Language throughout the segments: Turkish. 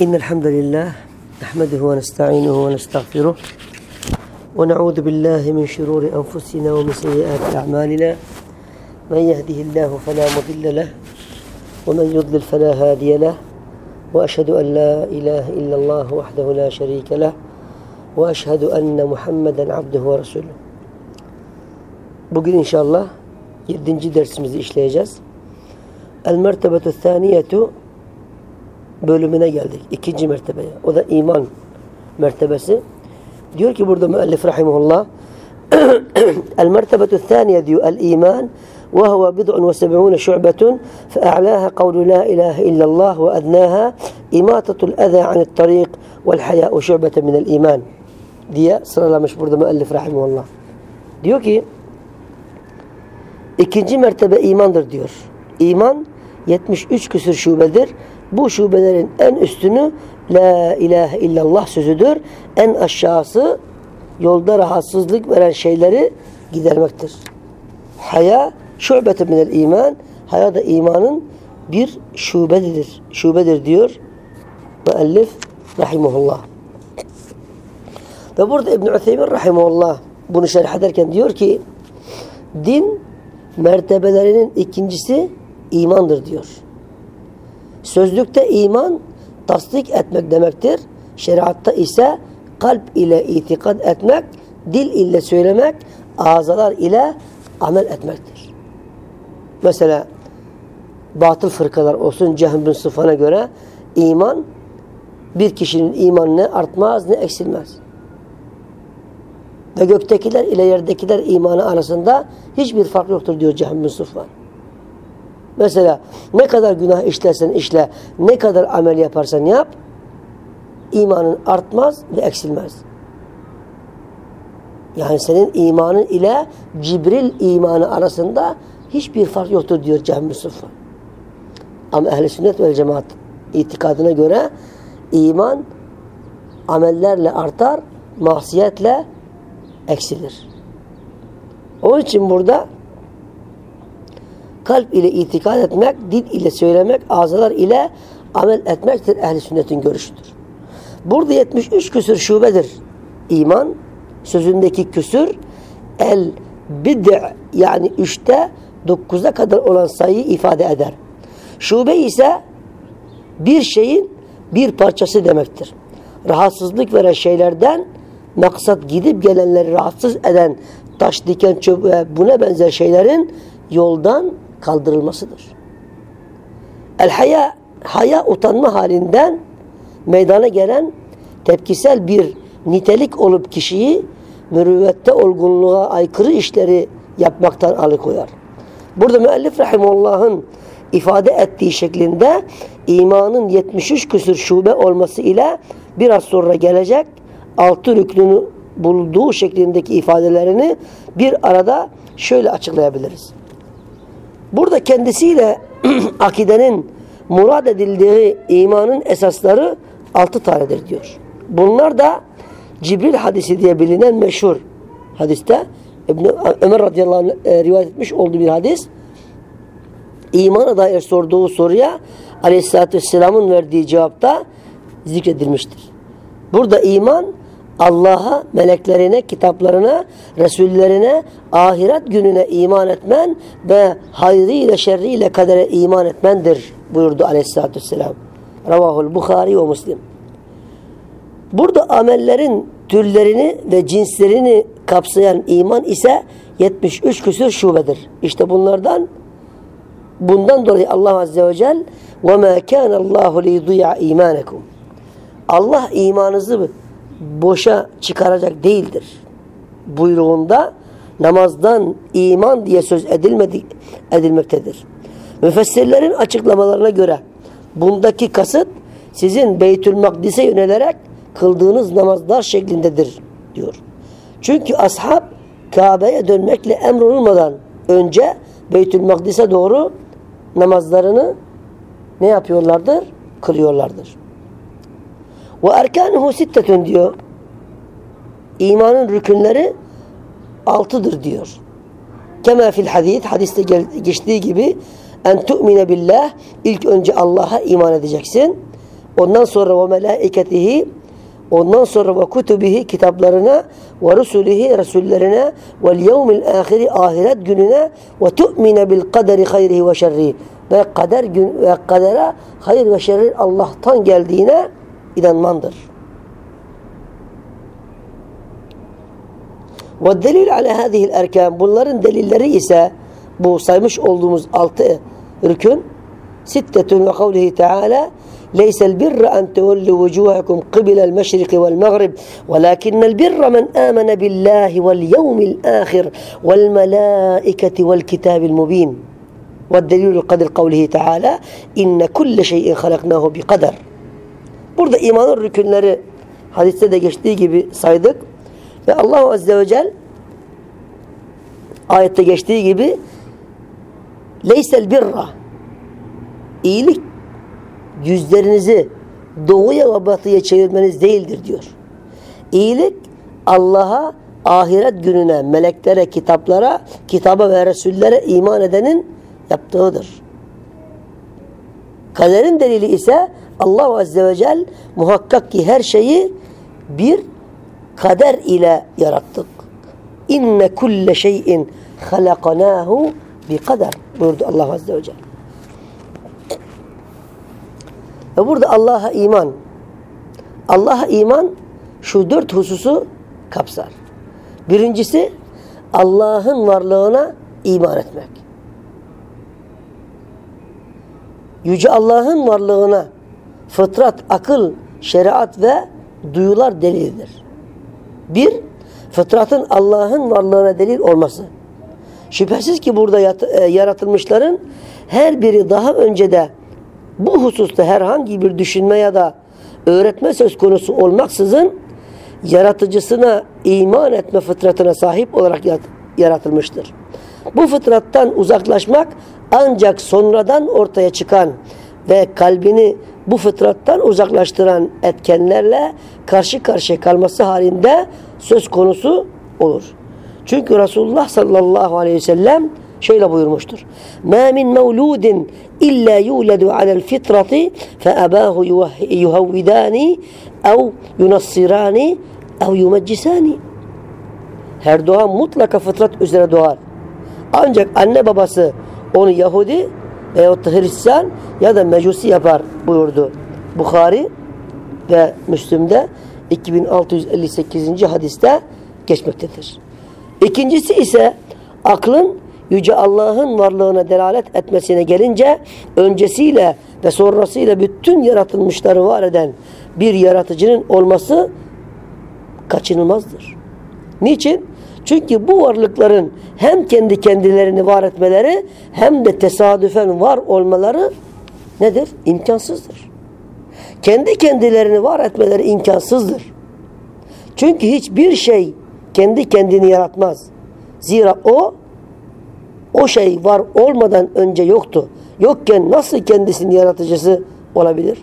إن الحمد لله نحمده ونستعينه ونستغفره ونعوذ بالله من شرور أنفسنا ومن سيئات أعمالنا من يهده الله فلا مضل له ومن يضلل فلا هادي له وأشهد أن لا إله إلا الله وحده لا شريك له وأشهد أن محمدا عبده ورسوله Bugün inşallah 7. dersimizi işleyeceğiz. El mertebetü thaniyetu bölümüne geldik. İkinci mertebeye. O da iman mertebesi. Diyor ki burada müellif rahimahullah El mertebetü thaniye diyor el iman ve huve bid'un ve seb'une şu'betun fe'a'laha kavlu la ilahe illallah ve adnaha imatatul eza anit tariq vel haya'u şu'beten minel iman diye sıralamış burada müellif rahimahullah. Diyor ki İkinci mertebe imandır diyor. İman 73 küsür şubedir. Bu şubelerin en üstünü La ilahe illallah sözüdür. En aşağısı yolda rahatsızlık veren şeyleri gidermektir. Haya şubete minel iman. Haya da imanın bir şubedir. Şubedir diyor müellif rahimahullah. Ve burada İbn-i Ütheymin rahimahullah bunu şerh ederken diyor ki din mertebelerinin ikincisi imandır diyor. Sözlükte iman tasdik etmek demektir. Şeriatta ise kalp ile itikad etmek, dil ile söylemek, ağzalar ile amel etmektir. Mesela batıl fırkalar olsun Cehm bin Sıfan'a göre iman bir kişinin imanı ne artmaz ne eksilmez. Ve göktekiler ile yerdekiler imanı arasında hiçbir fark yoktur diyor Cehm bin. Mesela ne kadar günah işlersen işle, ne kadar amel yaparsan yap, imanın artmaz ve eksilmez. Yani senin imanın ile Cibril imanı arasında hiçbir fark yoktur diyor Cehm bin Sıfan. Ama ehl sünnet ve cemaat itikadına göre iman amellerle artar, masiyetle eksilir. Onun için burada kalp ile itikad etmek, dil ile söylemek, ağzalar ile amel etmektir ehli sünnetin görüşüdür. Burada 73 küsür şubedir iman. Sözündeki küsür el bid'i yani üçte dokuzda kadar olan sayıyı ifade eder. Şube ise bir şeyin bir parçası demektir. Rahatsızlık veren şeylerden maksat gidip gelenleri rahatsız eden taş, diken, çöp ve buna benzer şeylerin yoldan kaldırılmasıdır. El haya, haya utanma halinden meydana gelen tepkisel bir nitelik olup kişiyi mürüvvette olgunluğa aykırı işleri yapmaktan alıkoyar. Burada müellif rahimullah'ın ifade ettiği şeklinde imanın 73 küsür şube olması ile biraz sonra gelecek altı rüknünü bulduğu şeklindeki ifadelerini bir arada şöyle açıklayabiliriz. Burada kendisiyle akidenin murad edildiği imanın esasları altı tanedir diyor. Bunlar da Cibril hadisi diye bilinen meşhur hadiste İbn Ömer radıyallahu anh e, rivayet etmiş olduğu bir hadis. İmana dair sorduğu soruya aleyhissalatü vesselamın verdiği cevapta zikredilmiştir. Burada iman Allah'a, meleklerine, kitaplarına, Resullerine, ahiret gününe iman etmen ve hayrıyla şerriyle kadere iman etmendir buyurdu aleyhissalatü vesselam. Ravahul Bukhari ve Müslim. Burada amellerin türlerini ve cinslerini kapsayan iman ise 73 küsür şubedir. İşte bunlardan bundan dolayı Allah Azze ve Celle وَمَا كَانَ اللّٰهُ لِيْضُيَعَ اِيمَانَكُمْ Allah imanınızı boşa çıkaracak değildir. Buyruğunda namazdan iman diye söz edilmedi, edilmektedir. Müfessirlerin açıklamalarına göre bundaki kasıt sizin Beytül Makdis'e yönelerek kıldığınız namazlar şeklindedir diyor. Çünkü ashab Kabe'ye dönmekle emrolunmadan önce Beytül Makdis'e doğru namazlarını ne yapıyorlardır? Kılıyorlardır. Ve erkanuhu sittetun diyor. İmanın rükünleri altıdır diyor. Kema fil hadis, hadiste geçtiği gibi en tu'mine billah, ilk önce Allah'a iman edeceksin. ondan sonra ve melaiketihi ondan sonra ve kutubihi kitaplarına ve rusulihi resullerine ve yevmil ahiri ahiret gününe ve tu'mine bil kaderi hayrihi ve şerrihi ve kader gün ve kadere hayır ve şerri Allah'tan geldiğine inanmandır. Ve delil ala hadihi'l erkan bunların delilleri ise bu saymış olduğumuz altı rükün sittetun ve kavlihi teala ليس البر أن تولوا وجوهكم قبل المشرق والمغرب ولكن البر من آمن بالله واليوم الآخر والملائكة والكتاب المبين والدليل القدر قوله تعالى إن كل شيء خلقناه بقدر Burada imanın rükünleri hadiste de geçtiği gibi saydık. Ve Allah Azze ve Celle ayette geçtiği gibi leysel birra iyilik yüzlerinizi doğuya ve batıya çevirmeniz değildir diyor. İyilik Allah'a, ahiret gününe, meleklere, kitaplara, kitaba ve resullere iman edenin yaptığıdır. Kaderin delili ise Allah Azze ve Celle muhakkak ki her şeyi bir kader ile yarattık. İnne kulle şeyin halakanahu bi kader buyurdu Allah Azze ve Celle. Ve burada Allah'a iman Allah'a iman şu dört hususu kapsar. Birincisi Allah'ın varlığına iman etmek. Yüce Allah'ın varlığına fıtrat, akıl, şeriat ve duyular delildir. Bir, fıtratın Allah'ın varlığına delil olması. Şüphesiz ki burada e, yaratılmışların her biri daha önce de bu hususta herhangi bir düşünme ya da öğretme söz konusu olmaksızın yaratıcısına iman etme fıtratına sahip olarak yaratılmıştır. Bu fıtrattan uzaklaşmak ancak sonradan ortaya çıkan ve kalbini bu fıtrattan uzaklaştıran etkenlerle karşı karşıya kalması halinde söz konusu olur. Çünkü Resulullah sallallahu aleyhi ve sellem şöyle buyurmuştur. مَا مِنْ مَوْلُودٍ إِلَّا يُولَدُ عَلَى الْفِطْرَةِ فَأَبَاهُ يُهَوِّدَانِ اَوْ يُنَصِّرَانِ اَوْ يُمَجِّسَانِ Her doğan mutlaka fıtrat üzere doğar. Ancak anne babası onu Yahudi veyahut da Hristiyan ya da Mecusi yapar buyurdu. Bukhari ve Müslüm'de 2658. hadiste geçmektedir. İkincisi ise aklın Yüce Allah'ın varlığına delalet etmesine gelince öncesiyle ve sonrasıyla bütün yaratılmışları var eden bir yaratıcının olması kaçınılmazdır. Niçin? Çünkü bu varlıkların hem kendi kendilerini var etmeleri hem de tesadüfen var olmaları nedir? İmkansızdır. Kendi kendilerini var etmeleri imkansızdır. Çünkü hiçbir şey kendi kendini yaratmaz. Zira o o şey var olmadan önce yoktu. Yokken nasıl kendisinin yaratıcısı olabilir?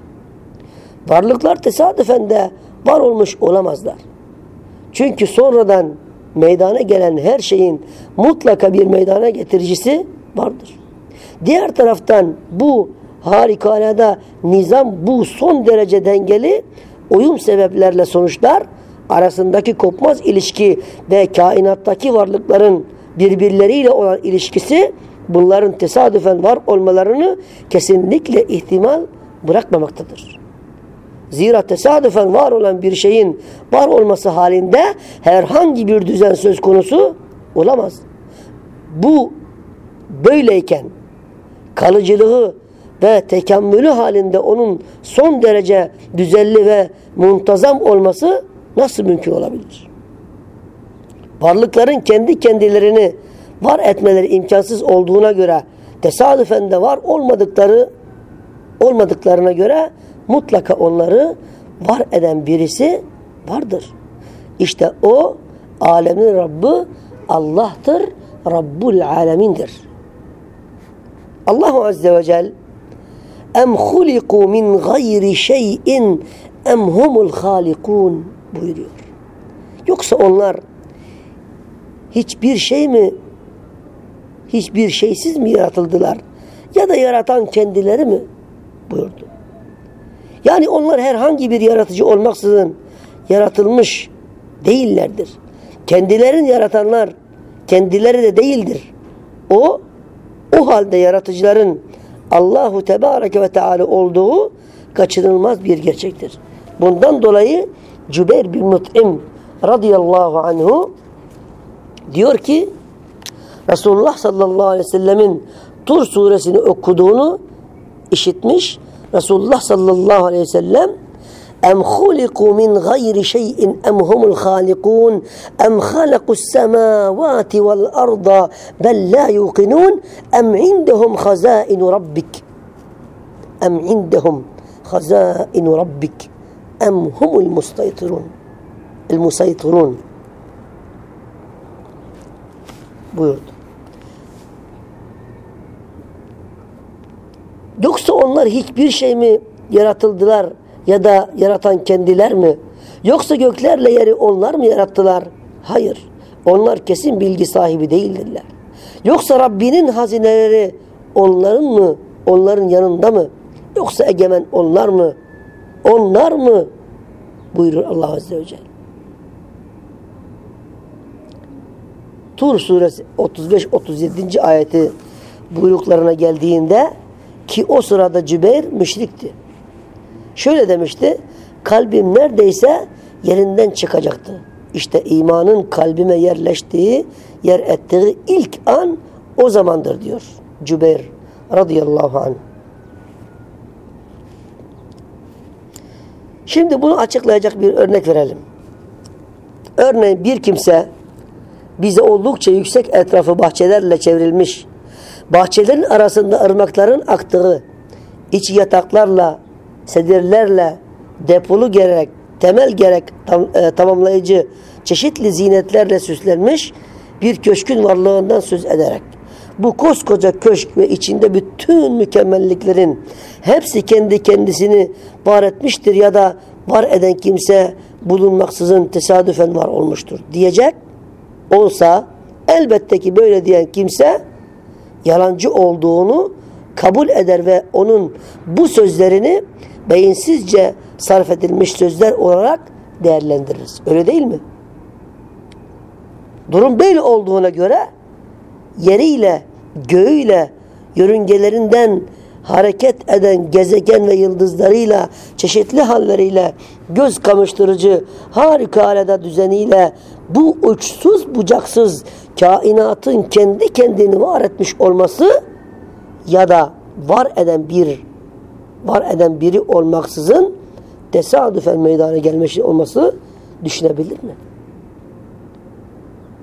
Varlıklar tesadüfen de var olmuş olamazlar. Çünkü sonradan meydana gelen her şeyin mutlaka bir meydana getiricisi vardır. Diğer taraftan bu harikulade nizam bu son derece dengeli uyum sebeplerle sonuçlar arasındaki kopmaz ilişki ve kainattaki varlıkların birbirleriyle olan ilişkisi bunların tesadüfen var olmalarını kesinlikle ihtimal bırakmamaktadır. Zira tesadüfen var olan bir şeyin var olması halinde herhangi bir düzen söz konusu olamaz. Bu böyleyken kalıcılığı ve tekamülü halinde onun son derece düzenli ve muntazam olması nasıl mümkün olabilir? Varlıkların kendi kendilerini var etmeleri imkansız olduğuna göre tesadüfen de var olmadıkları olmadıklarına göre mutlaka onları var eden birisi vardır. İşte o alemin Rabbi Allah'tır, Rabbul alemindir. Allahu Azze ve Celle em huliku min gayri şeyin em humul halikun buyuruyor. Yoksa onlar hiçbir şey mi hiçbir şeysiz mi yaratıldılar? Ya da yaratan kendileri mi? buyurdu. Yani onlar herhangi bir yaratıcı olmaksızın yaratılmış değillerdir. Kendilerin yaratanlar kendileri de değildir. O o halde yaratıcıların Allahu Tebareke ve Teala olduğu kaçınılmaz bir gerçektir. Bundan dolayı Cübeyr bin Mut'im radıyallahu anhu diyor ki Resulullah sallallahu aleyhi ve sellemin Tur suresini okuduğunu işitmiş. Resulullah sallallahu aleyhi ve sellem أم خلقوا من غير شيء أم هم الخالقون أم خلقوا السماوات والأرض بل لا يوقنون أم عندهم خزائن ربك أم عندهم خزائن ربك أم هم المسيطرون المسيطرون buyurdu. Yoksa onlar hiçbir şey mi yaratıldılar ya da yaratan kendiler mi? Yoksa göklerle yeri onlar mı yarattılar? Hayır. Onlar kesin bilgi sahibi değildirler. Yoksa Rabbinin hazineleri onların mı? Onların yanında mı? Yoksa egemen onlar mı? Onlar mı? Buyurur Allah Azze ve Celle. Tur suresi 35-37. ayeti buyruklarına geldiğinde ki o sırada Cübeyr müşrikti. Şöyle demişti. Kalbim neredeyse yerinden çıkacaktı. İşte imanın kalbime yerleştiği, yer ettiği ilk an o zamandır diyor Cübeyr radıyallahu anh. Şimdi bunu açıklayacak bir örnek verelim. Örneğin bir kimse bize oldukça yüksek etrafı bahçelerle çevrilmiş, bahçelerin arasında ırmakların aktığı, iç yataklarla, sedirlerle, depolu gerek, temel gerek tam, e, tamamlayıcı çeşitli zinetlerle süslenmiş bir köşkün varlığından söz ederek bu koskoca köşk ve içinde bütün mükemmelliklerin hepsi kendi kendisini var etmiştir ya da var eden kimse bulunmaksızın tesadüfen var olmuştur diyecek olsa elbette ki böyle diyen kimse yalancı olduğunu kabul eder ve onun bu sözlerini beyinsizce sarf edilmiş sözler olarak değerlendiririz. Öyle değil mi? Durum böyle olduğuna göre yeriyle, göğüyle, yörüngelerinden hareket eden gezegen ve yıldızlarıyla, çeşitli halleriyle, göz kamıştırıcı harikulade düzeniyle bu uçsuz bucaksız kainatın kendi kendini var etmiş olması ya da var eden bir var eden biri olmaksızın tesadüfen meydana gelmiş olması düşünebilir mi?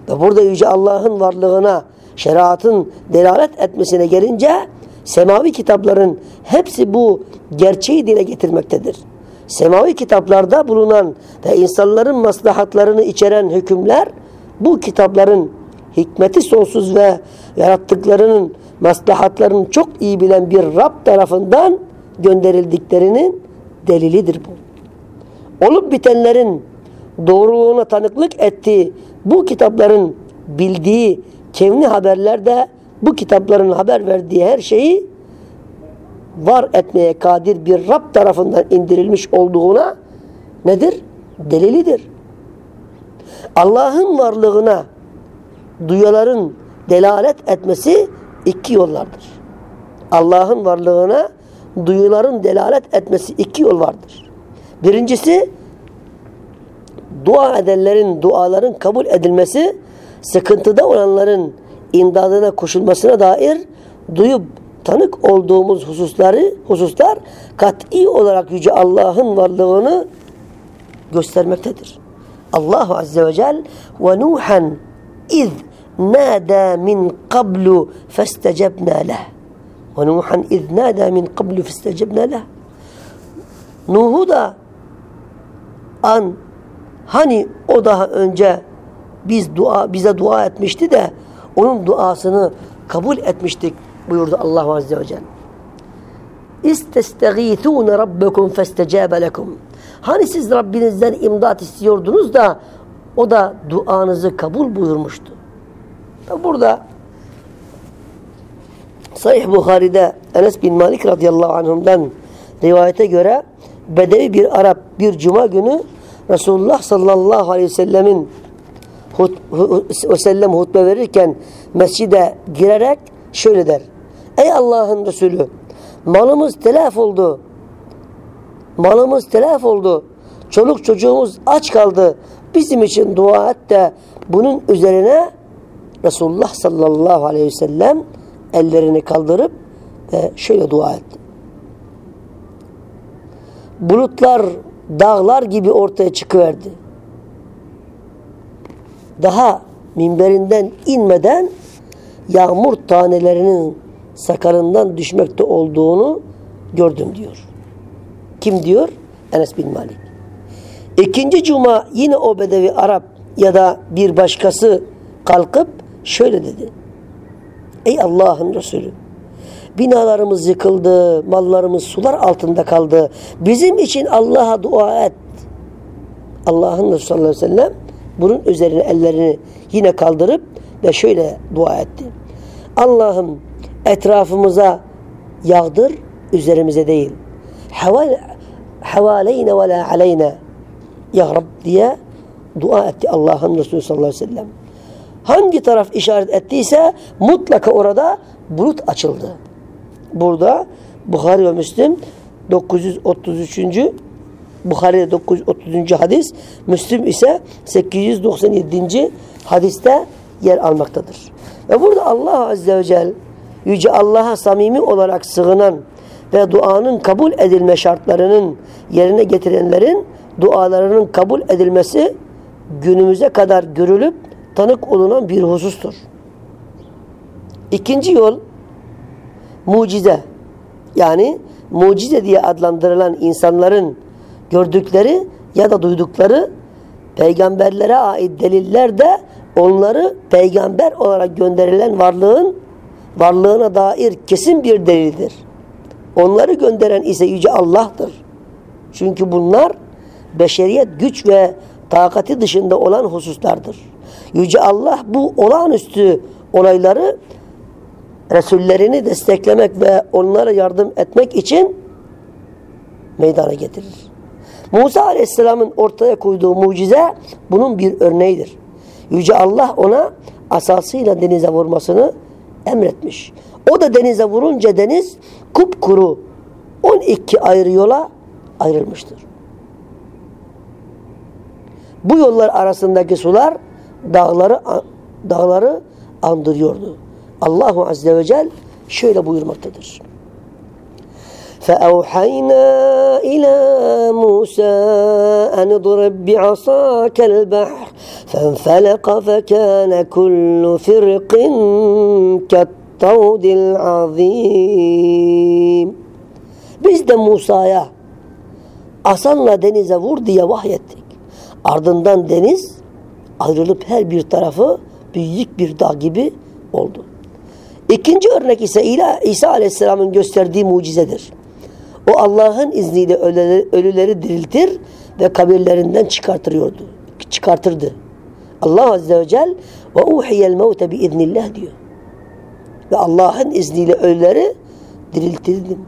Ve burada Yüce Allah'ın varlığına, şeriatın delalet etmesine gelince semavi kitapların hepsi bu gerçeği dile getirmektedir. Semavi kitaplarda bulunan ve insanların maslahatlarını içeren hükümler bu kitapların hikmeti sonsuz ve yarattıklarının maslahatlarını çok iyi bilen bir Rab tarafından gönderildiklerinin delilidir bu. Olup bitenlerin doğruluğuna tanıklık ettiği bu kitapların bildiği kevni haberlerde bu kitapların haber verdiği her şeyi var etmeye kadir bir Rab tarafından indirilmiş olduğuna nedir? Delilidir. Allah'ın varlığına duyaların delalet etmesi iki yollardır. Allah'ın varlığına duyuların delalet etmesi iki yol vardır. Birincisi dua edenlerin duaların kabul edilmesi sıkıntıda olanların imdadına koşulmasına dair duyup tanık olduğumuz hususları hususlar kat'i olarak yüce Allah'ın varlığını göstermektedir. Allah azze ve cel ve Nuhan iz nada min qablu festecebna leh. Ve Nuhan iz nada min qablu festecebna leh. Nuh'u da an hani o daha önce biz dua bize dua etmişti de onun duasını kabul etmiştik buyurdu Allah Azze ve Celle. İstestegîthûne rabbekum festecâbe lekum. Hani siz Rabbinizden imdat istiyordunuz da o da duanızı kabul buyurmuştu. Burada Sahih Bukhari'de Enes bin Malik radıyallahu anh'dan rivayete göre Bedevi bir Arap bir cuma günü Resulullah sallallahu aleyhi ve sellemin hut, hu, sellem hutbe verirken mescide girerek şöyle der. Ey Allah'ın Resulü malımız telef oldu. Malımız telef oldu. Çoluk çocuğumuz aç kaldı. Bizim için dua et de bunun üzerine Resulullah sallallahu aleyhi ve sellem ellerini kaldırıp ve şöyle dua etti. Bulutlar dağlar gibi ortaya çıkıverdi. Daha minberinden inmeden yağmur tanelerinin sakalından düşmekte olduğunu gördüm diyor. Kim diyor? Enes bin Malik. İkinci cuma yine o bedevi Arap ya da bir başkası kalkıp şöyle dedi. Ey Allah'ın Resulü binalarımız yıkıldı, mallarımız sular altında kaldı. Bizim için Allah'a dua et. Allah'ın Resulü sallallahu aleyhi ve sellem bunun üzerine ellerini yine kaldırıp ve şöyle dua etti. Allah'ım etrafımıza yağdır, üzerimize değil. Havaleyne ve la aleyne Ya Rab diye dua etti Allah'ın Resulü sallallahu aleyhi ve sellem. Hangi taraf işaret ettiyse mutlaka orada bulut açıldı. Burada Bukhari ve Müslim 933. Bukhari'de 930. hadis, Müslim ise 897. hadiste yer almaktadır. Ve burada Allah Azze ve Celle Yüce Allah'a samimi olarak sığınan ve duanın kabul edilme şartlarının yerine getirenlerin dualarının kabul edilmesi günümüze kadar görülüp tanık olunan bir husustur. İkinci yol mucize. Yani mucize diye adlandırılan insanların gördükleri ya da duydukları peygamberlere ait deliller de onları peygamber olarak gönderilen varlığın varlığına dair kesin bir delildir. Onları gönderen ise Yüce Allah'tır. Çünkü bunlar beşeriyet güç ve takati dışında olan hususlardır. Yüce Allah bu olağanüstü olayları Resullerini desteklemek ve onlara yardım etmek için meydana getirir. Musa Aleyhisselam'ın ortaya koyduğu mucize bunun bir örneğidir. Yüce Allah ona asasıyla denize vurmasını emretmiş. O da denize vurunca deniz kupkuru 12 ayrı yola ayrılmıştır. Bu yollar arasındaki sular dağları dağları andırıyordu. Allahu Azze ve Celle şöyle buyurmaktadır. فأوحينا إلى موسى أن اضرب بعصاك البحر فانفلق فكان كل فرق كالطود العظيم Biz de Musa'ya asanla denize vur diye vahyettik. Ardından deniz ayrılıp her bir tarafı büyük bir dağ gibi oldu. İkinci örnek ise İsa Aleyhisselam'ın gösterdiği mucizedir. O Allah'ın izniyle ölüleri, ölüleri diriltir ve kabirlerinden çıkartırıyordu. Çıkartırdı. Allah Azze ve Celle ve uhiyel mevte bi iznillah diyor. Ve Allah'ın izniyle ölüleri diriltirdim.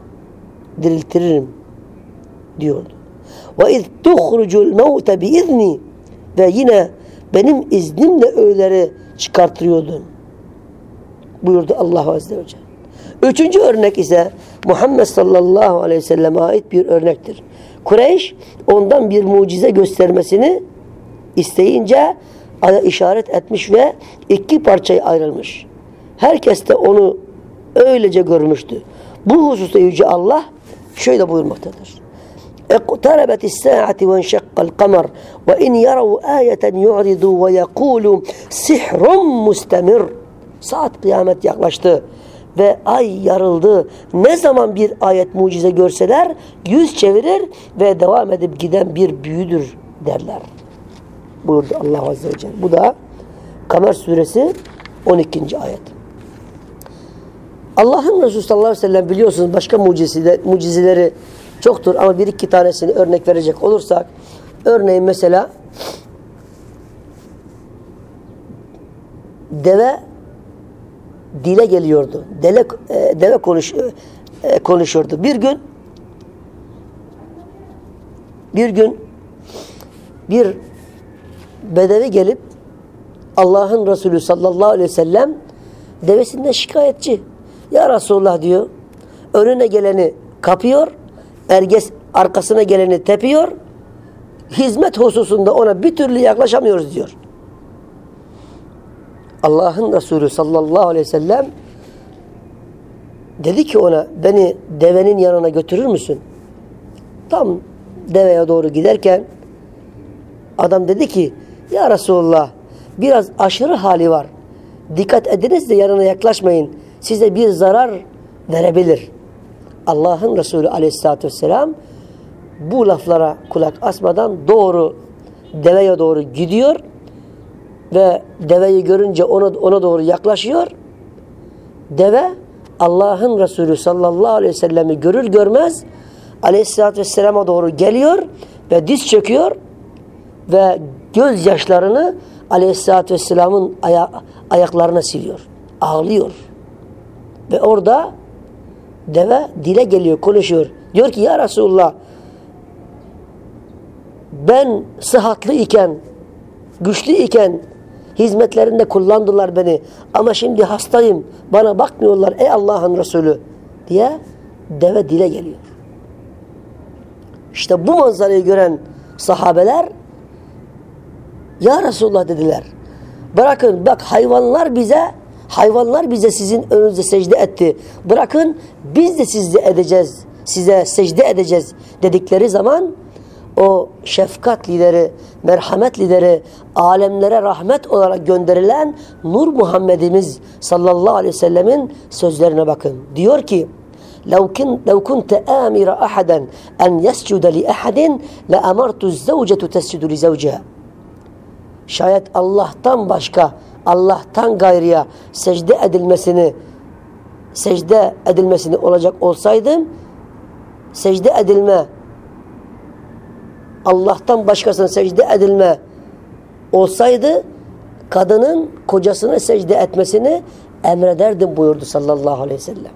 Diriltiririm diyordu. Ve iz tuhrucul mevte bi izni ve yine benim iznimle ölüleri çıkartıyordum buyurdu Allah Azze ve Celle. Üçüncü örnek ise Muhammed sallallahu aleyhi ve selleme ait bir örnektir. Kureyş ondan bir mucize göstermesini isteyince aya işaret etmiş ve iki parçaya ayrılmış. Herkes de onu öylece görmüştü. Bu hususta Yüce Allah şöyle buyurmaktadır. اقتربت الساعة وانشق القمر وإن يروا آية يعرضوا ويقولوا سحر مستمر Saat kıyamet yaklaştı ve ay yarıldı. Ne zaman bir ayet mucize görseler yüz çevirir ve devam edip giden bir büyüdür derler. Buyurdu Allah Azze ve Celle. Bu da Kamer suresi 12. ayet. Allah'ın Resulü sallallahu aleyhi ve sellem biliyorsunuz başka mucizeleri, mucizeleri çoktur ama bir iki tanesini örnek verecek olursak örneğin mesela deve dile geliyordu. Dele, e, deve konuş, e, konuşuyordu. Bir gün Bir gün bir bedevi gelip Allah'ın Resulü sallallahu aleyhi ve sellem devesinden şikayetçi. Ya Resulullah diyor. Önüne geleni kapıyor. Erges arkasına geleni tepiyor. Hizmet hususunda ona bir türlü yaklaşamıyoruz diyor. Allah'ın Resulü sallallahu aleyhi ve sellem dedi ki ona beni devenin yanına götürür müsün? Tam deveye doğru giderken adam dedi ki ya Resulullah biraz aşırı hali var. Dikkat ediniz de yanına yaklaşmayın. Size bir zarar verebilir. Allah'ın Resulü aleyhissalatü vesselam bu laflara kulak asmadan doğru deveye doğru gidiyor ve deveyi görünce ona, ona doğru yaklaşıyor. Deve Allah'ın Resulü sallallahu aleyhi ve sellemi görür görmez aleyhissalatü vesselama doğru geliyor ve diz çöküyor ve gözyaşlarını aleyhissalatü vesselamın aya ayaklarına siliyor. Ağlıyor. Ve orada deve dile geliyor, konuşuyor. Diyor ki ya Resulullah ben sıhhatlı iken, güçlü iken hizmetlerinde kullandılar beni. Ama şimdi hastayım, bana bakmıyorlar ey Allah'ın Resulü diye deve dile geliyor. İşte bu manzarayı gören sahabeler ya Resulullah dediler. Bırakın bak hayvanlar bize hayvanlar bize sizin önünüzde secde etti. Bırakın biz de sizde edeceğiz. Size secde edeceğiz dedikleri zaman o şefkat lideri, merhamet lideri, alemlere rahmet olarak gönderilen Nur Muhammedimiz sallallahu aleyhi ve sellemin sözlerine bakın. Diyor ki لو كنت آمر أحدا أن يسجد لأحد لأمرت الزوجة تسجد لزوجها şayet Allah'tan başka Allah'tan gayrıya secde edilmesini secde edilmesini olacak olsaydım secde edilme Allah'tan başkasına secde edilme olsaydı kadının kocasına secde etmesini emrederdim buyurdu sallallahu aleyhi ve sellem.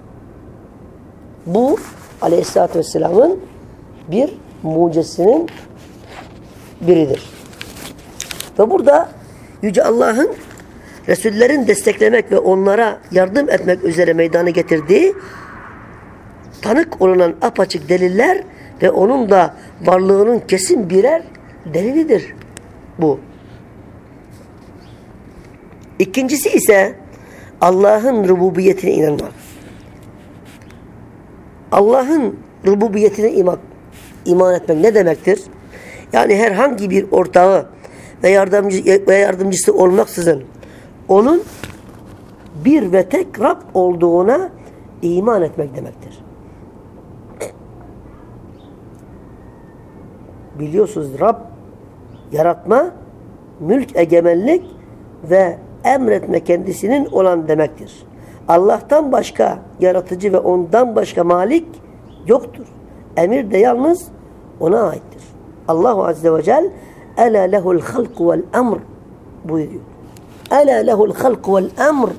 Bu aleyhissalatü vesselamın bir mucizesinin biridir. Ve burada Yüce Allah'ın Resullerin desteklemek ve onlara yardım etmek üzere meydana getirdiği tanık olunan apaçık deliller ve onun da varlığının kesin birer delilidir bu. İkincisi ise Allah'ın rububiyetine inanmak. Allah'ın rububiyetine iman, iman etmek ne demektir? Yani herhangi bir ortağı ve, yardımcı, ve yardımcısı olmaksızın onun bir ve tek Rab olduğuna iman etmek demektir. Biliyorsunuz Rab yaratma, mülk egemenlik ve emretme kendisinin olan demektir. Allah'tan başka yaratıcı ve ondan başka malik yoktur. Emir de yalnız ona aittir. Allahu Azze ve Celle Ela lehul halku vel emr buyuruyor. Ela lehul halku vel emr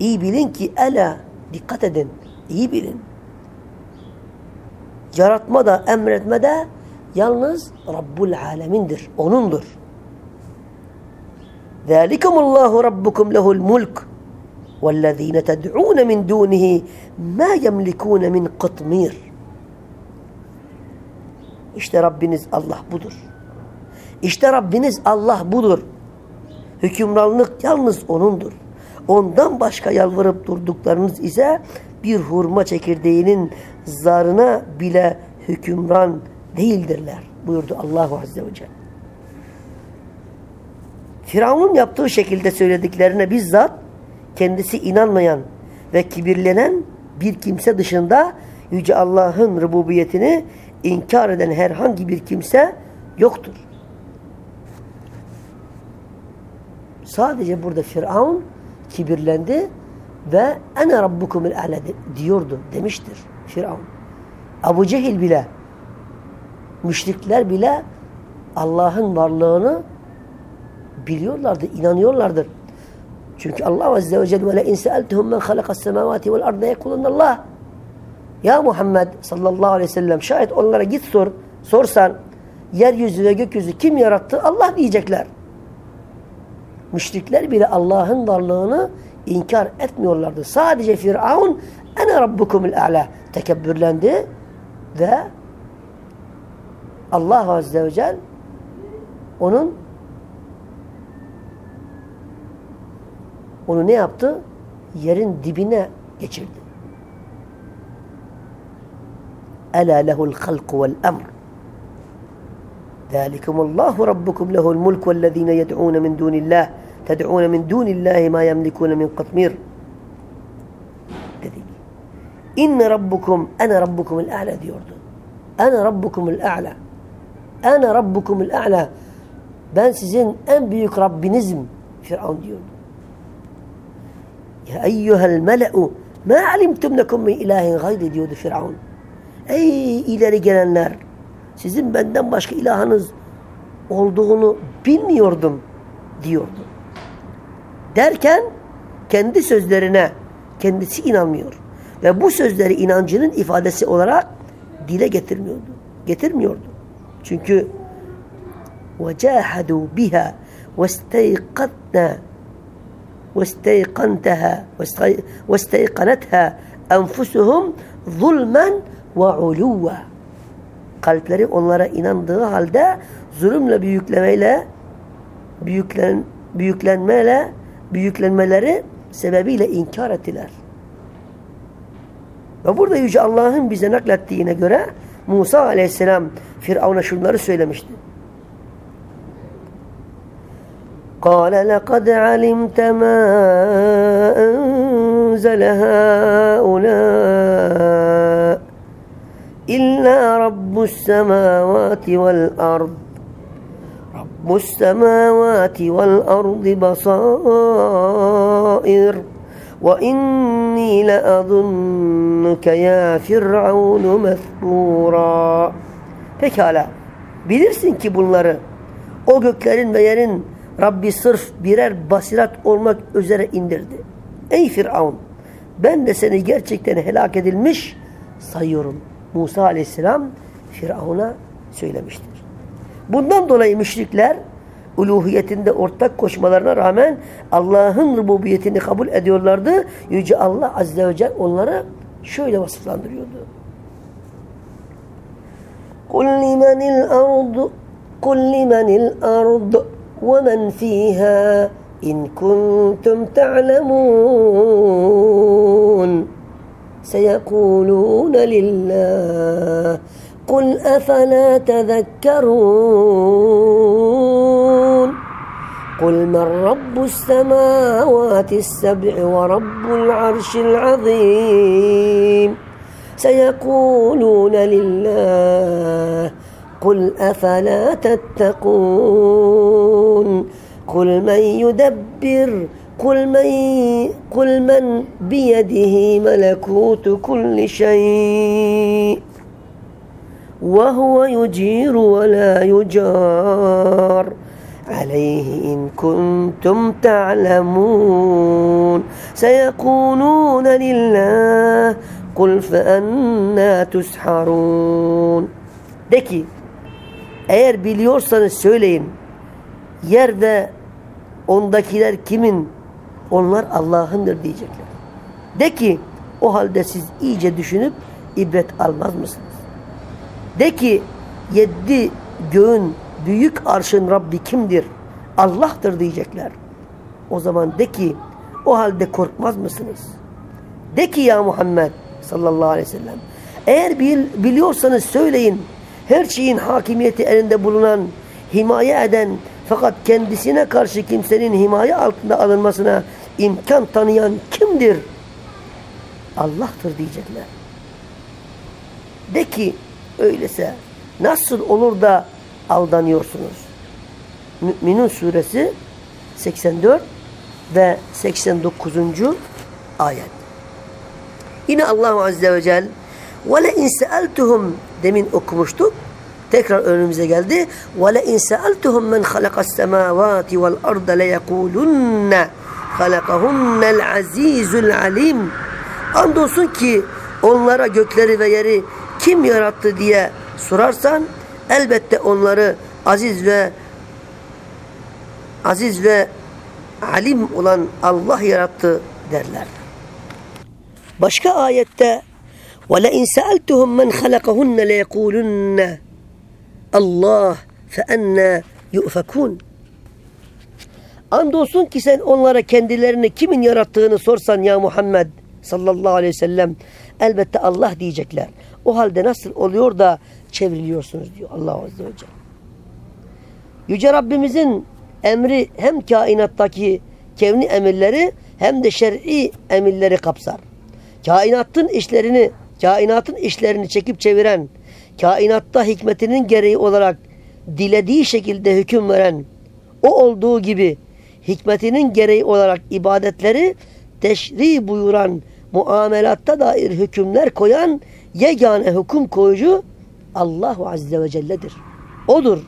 İyi bilin ki ela dikkat edin. İyi bilin. Yaratma da emretme de yalnız Rabbul Alemin'dir. Onundur. ذَٰلِكُمُ اللّٰهُ رَبُّكُمْ لَهُ الْمُلْكُ وَالَّذ۪ينَ تَدْعُونَ مِنْ دُونِهِ مَا يَمْلِكُونَ مِنْ قِطْمِيرٍ İşte Rabbiniz Allah budur. İşte Rabbiniz Allah budur. Hükümranlık yalnız O'nundur. Ondan başka yalvarıp durduklarınız ise bir hurma çekirdeğinin zarına bile hükümran değildirler. Buyurdu Allahu Azze ve Celle. Firavun'un yaptığı şekilde söylediklerine bizzat kendisi inanmayan ve kibirlenen bir kimse dışında Yüce Allah'ın rububiyetini inkar eden herhangi bir kimse yoktur. Sadece burada Firavun kibirlendi ve ene rabbukumul a'la diyordu demiştir Firavun. Abu Cehil bile müşrikler bile Allah'ın varlığını biliyorlardı, inanıyorlardır. Çünkü Allah Azze ve Celle se'eltuhum men halakas semavati vel arda yekulun Allah. Ya Muhammed sallallahu aleyhi ve sellem şayet onlara git sor sorsan yeryüzü ve gökyüzü kim yarattı? Allah diyecekler. Müşrikler bile Allah'ın varlığını inkar etmiyorlardı. Sadece Firavun ene rabbukumul a'la tekebbürlendi ve Allah Azze ve Cel onun onu ne yaptı? Yerin dibine geçirdi. أَلَا لَهُ الْخَلْقُ وَالْأَمْرُ ذلكم الله ربكم له الملك والذين يدعون من دون الله تدعون من دون الله ما يملكون من قطمير إن ربكم أنا ربكم الأعلى ذي أردن أنا ربكم الأعلى Ene rabbukumul a'la. Ben sizin en büyük Rabbinizim. Firavun diyordu. Ya eyyuhel mele'u ma alimtum lekum min ilahin gayri diyordu Firavun. Ey ileri gelenler sizin benden başka ilahınız olduğunu bilmiyordum diyordu. Derken kendi sözlerine kendisi inanmıyor. Ve bu sözleri inancının ifadesi olarak dile getirmiyordu. Getirmiyordu. Çünkü وَجَاهَدُوا بِهَا وَاسْتَيْقَنَّا وَاسْتَيْقَنْتَهَا وَاسْتَيْقَنَتْهَا أَنْفُسُهُمْ ظُلْمًا وَعُلُوًّا kalpleri onlara inandığı halde zulümle büyüklemeyle büyüklen, büyüklenmeyle büyüklenmeleri sebebiyle inkar ettiler. Ve burada Yüce Allah'ın bize naklettiğine göre Musa aleyhisselam Firavun'a şunları söylemişti. قال لقد علمت ما أنزل هؤلاء إلا رب السماوات والأرض رب السماوات والأرض بصائر وإني لأظنك يا Firavun methbura. Pekala. Bilirsin ki bunları o göklerin ve yerin Rabbi sırf birer basirat olmak üzere indirdi. Ey Firavun ben de seni gerçekten helak edilmiş sayıyorum. Musa aleyhisselam Firavun'a söylemiştir. Bundan dolayı müşrikler uluhiyetinde ortak koşmalarına rağmen Allah'ın rububiyetini kabul ediyorlardı. Yüce Allah azze ve celle onları şöyle vasıflandırıyordu. قُلْ لِمَنِ الْأَرْضُ قُلْ لِمَنِ الْأَرْضُ وَمَنْ فِيهَا إِنْ كُنْتُمْ تَعْلَمُونَ سيقولون لله قل أفلا تذكرون قل من رب السماوات السبع ورب العرش العظيم سيقولون لله قل أفلا تتقون قل من يدبر قل من, قل من بيده ملكوت كل شيء وهو يجير ولا يجار عليه إن كنتم تعلمون سيقولون لله قل فأنا تسحرون De ki eğer biliyorsanız söyleyin yer ve ondakiler kimin Onlar Allah'ındır diyecekler. De ki o halde siz iyice düşünüp ibret almaz mısınız? De ki yedi göğün büyük arşın Rabbi kimdir? Allah'tır diyecekler. O zaman de ki o halde korkmaz mısınız? De ki ya Muhammed sallallahu aleyhi ve sellem eğer bil, biliyorsanız söyleyin her şeyin hakimiyeti elinde bulunan himaye eden fakat kendisine karşı kimsenin himaye altında alınmasına imkan tanıyan kimdir? Allah'tır diyecekler. De ki öylese nasıl olur da aldanıyorsunuz? Müminun suresi 84 ve 89. ayet. Yine Allah Azze ve Celle وَلَاِنْ سَأَلْتُهُمْ demin okumuştuk. Tekrar önümüze geldi. وَلَاِنْ سَأَلْتُهُمْ مَنْ خَلَقَ السَّمَاوَاتِ وَالْأَرْضَ لَيَقُولُنَّ halakahunnel azizul alim. Andolsun ki onlara gökleri ve yeri kim yarattı diye sorarsan elbette onları aziz ve aziz ve alim olan Allah yarattı derler. Başka ayette وَلَاِنْ سَأَلْتُهُمْ مَنْ خَلَقَهُنَّ لَيَقُولُنَّ Allah فَاَنَّا يُؤْفَكُونَ Andolsun ki sen onlara kendilerini kimin yarattığını sorsan ya Muhammed sallallahu aleyhi ve sellem elbette Allah diyecekler. O halde nasıl oluyor da çevriliyorsunuz diyor Allah azze ve celle. Yüce Rabbimizin emri hem kainattaki kevni emirleri hem de şer'i emirleri kapsar. Kainatın işlerini, kainatın işlerini çekip çeviren, kainatta hikmetinin gereği olarak dilediği şekilde hüküm veren, o olduğu gibi hikmetinin gereği olarak ibadetleri teşri buyuran, muamelatta dair hükümler koyan yegane hüküm koyucu Allahu Azze ve Celle'dir. Odur.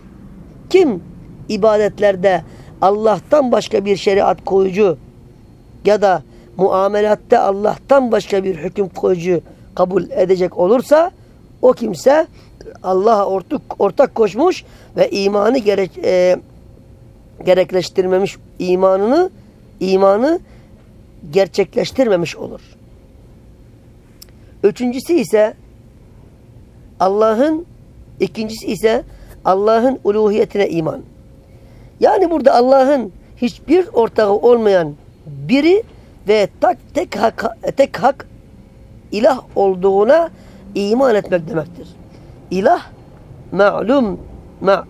Kim ibadetlerde Allah'tan başka bir şeriat koyucu ya da muamelatta Allah'tan başka bir hüküm koyucu kabul edecek olursa o kimse Allah'a ortak, ortak koşmuş ve imanı gerek, e, gerekleştirmemiş imanını imanı gerçekleştirmemiş olur. Üçüncüsü ise Allah'ın ikincisi ise Allah'ın uluhiyetine iman. Yani burada Allah'ın hiçbir ortağı olmayan biri ve tek, tek hak, tek hak ilah olduğuna iman etmek demektir. İlah ma'lum ma,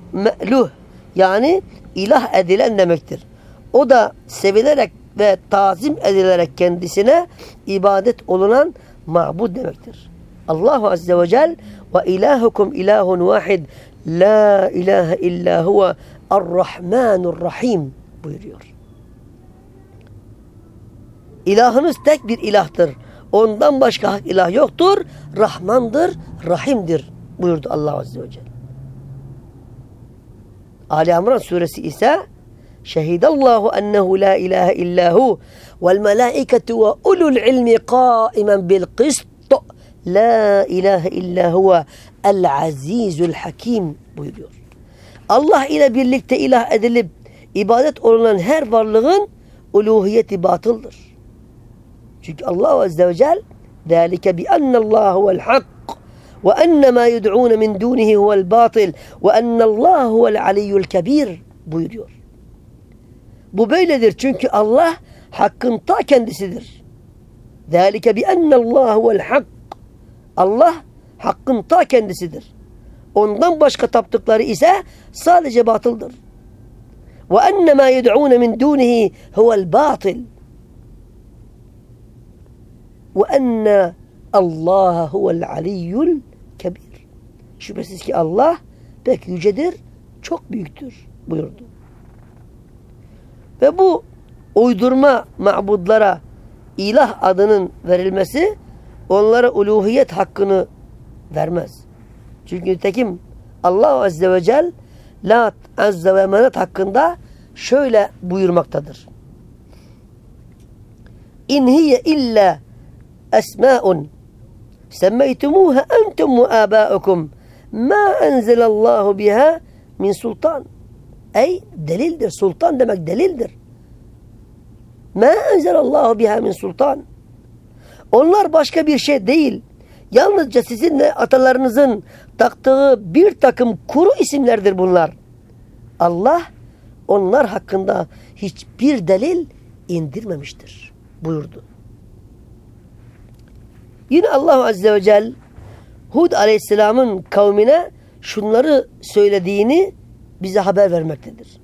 yani ilah edilen demektir. O da sevilerek ve tazim edilerek kendisine ibadet olunan ma'bud demektir. Ve Celle ve ilahukum ilahun vahid la ilahe illa huve er-Rahmanur Rahim buyuruyor. İlahınız tek bir ilahtır. Ondan başka hak ilah yoktur. Rahmandır, Rahim'dir buyurdu Allah Azze ve Celle. Ali İmran suresi ise Şehidallahu ennehu la ilahe illahu vel melaiketu ve ulul ilmi kaimen bil qist la ilahe illa huve el azizul hakim buyuruyor. Allah ile birlikte ilah edilip ibadet olunan her varlığın uluhiyeti batıldır. Çünkü Allah Azze ve Celle ذَٰلِكَ بِأَنَّ اللّٰهُ هُوَ الْحَقِّ وَأَنَّ مَا يُدْعُونَ مِنْ دُونِهِ هُوَ الْبَاطِلِ وَأَنَّ اللّٰهُ هُوَ الْعَلِيُّ الْكَبِيرِ buyuruyor. Bu böyledir çünkü Allah hakkın ta kendisidir. ذَٰلِكَ بِأَنَّ اللّٰهُ هُوَ الْحَقِّ Allah hakkın ta kendisidir. Ondan başka taptıkları ise sadece batıldır. Ve enne ma yed'un min dunihi huvel batil. Ve enne Allah huvel aliyyul kebir. Şüphesiz ki Allah pek yücedir, çok büyüktür buyurdu. Ve bu uydurma mabudlara ilah adının verilmesi onlara uluhiyet hakkını vermez. Çünkü nitekim Allah Azze ve Celle Lat Azze ve Menat hakkında şöyle buyurmaktadır. İn hiye illa esma'un semmeytumuha entum ve abaukum ma enzelallahu biha min sultan. Ey delildir. Sultan demek delildir. Ma enzelallahu biha min sultan. Onlar başka bir şey değil. Yalnızca sizinle atalarınızın taktığı bir takım kuru isimlerdir bunlar. Allah onlar hakkında hiçbir delil indirmemiştir buyurdu. Yine Allah Azze ve Celle Hud Aleyhisselam'ın kavmine şunları söylediğini bize haber vermektedir.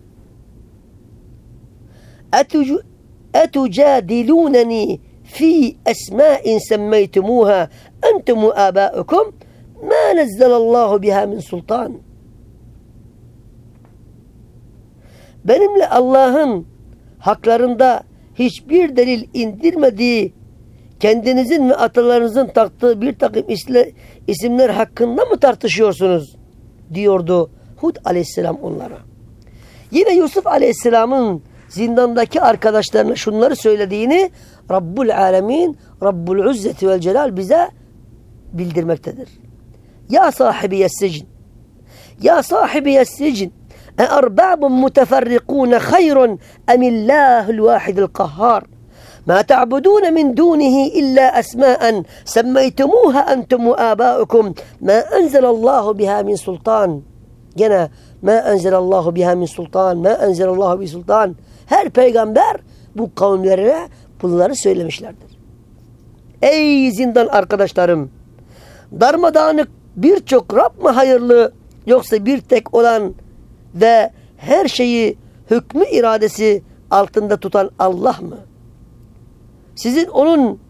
Etucadiluneni fi esma'in semmeytumuha entum ve abaukum ma nezzelallahu biha min sultan. Benimle Allah'ın haklarında hiçbir delil indirmediği kendinizin ve atalarınızın taktığı bir takım isimler hakkında mı tartışıyorsunuz? diyordu Hud aleyhisselam onlara. Yine Yusuf aleyhisselamın zindandaki arkadaşlarına şunları söylediğini Rabbul Alemin, Rabbul İzzeti vel Celal bize bildirmektedir. Ya sahibi sicn, Ya sahibi yessicin أأرباب متفرقون خير أم الله الواحد القهار ما تعبدون من دونه إلا أسماء سميتموها أنتم وآباؤكم ما أنزل الله بها من سلطان Gene ma enzelallahu biha min sultan, ma enzelallahu bi sultan. Her peygamber bu kavimlerine bunları söylemişlerdir. Ey zindan arkadaşlarım! Darmadağınık birçok Rab mı hayırlı yoksa bir tek olan ve her şeyi hükmü iradesi altında tutan Allah mı? Sizin onun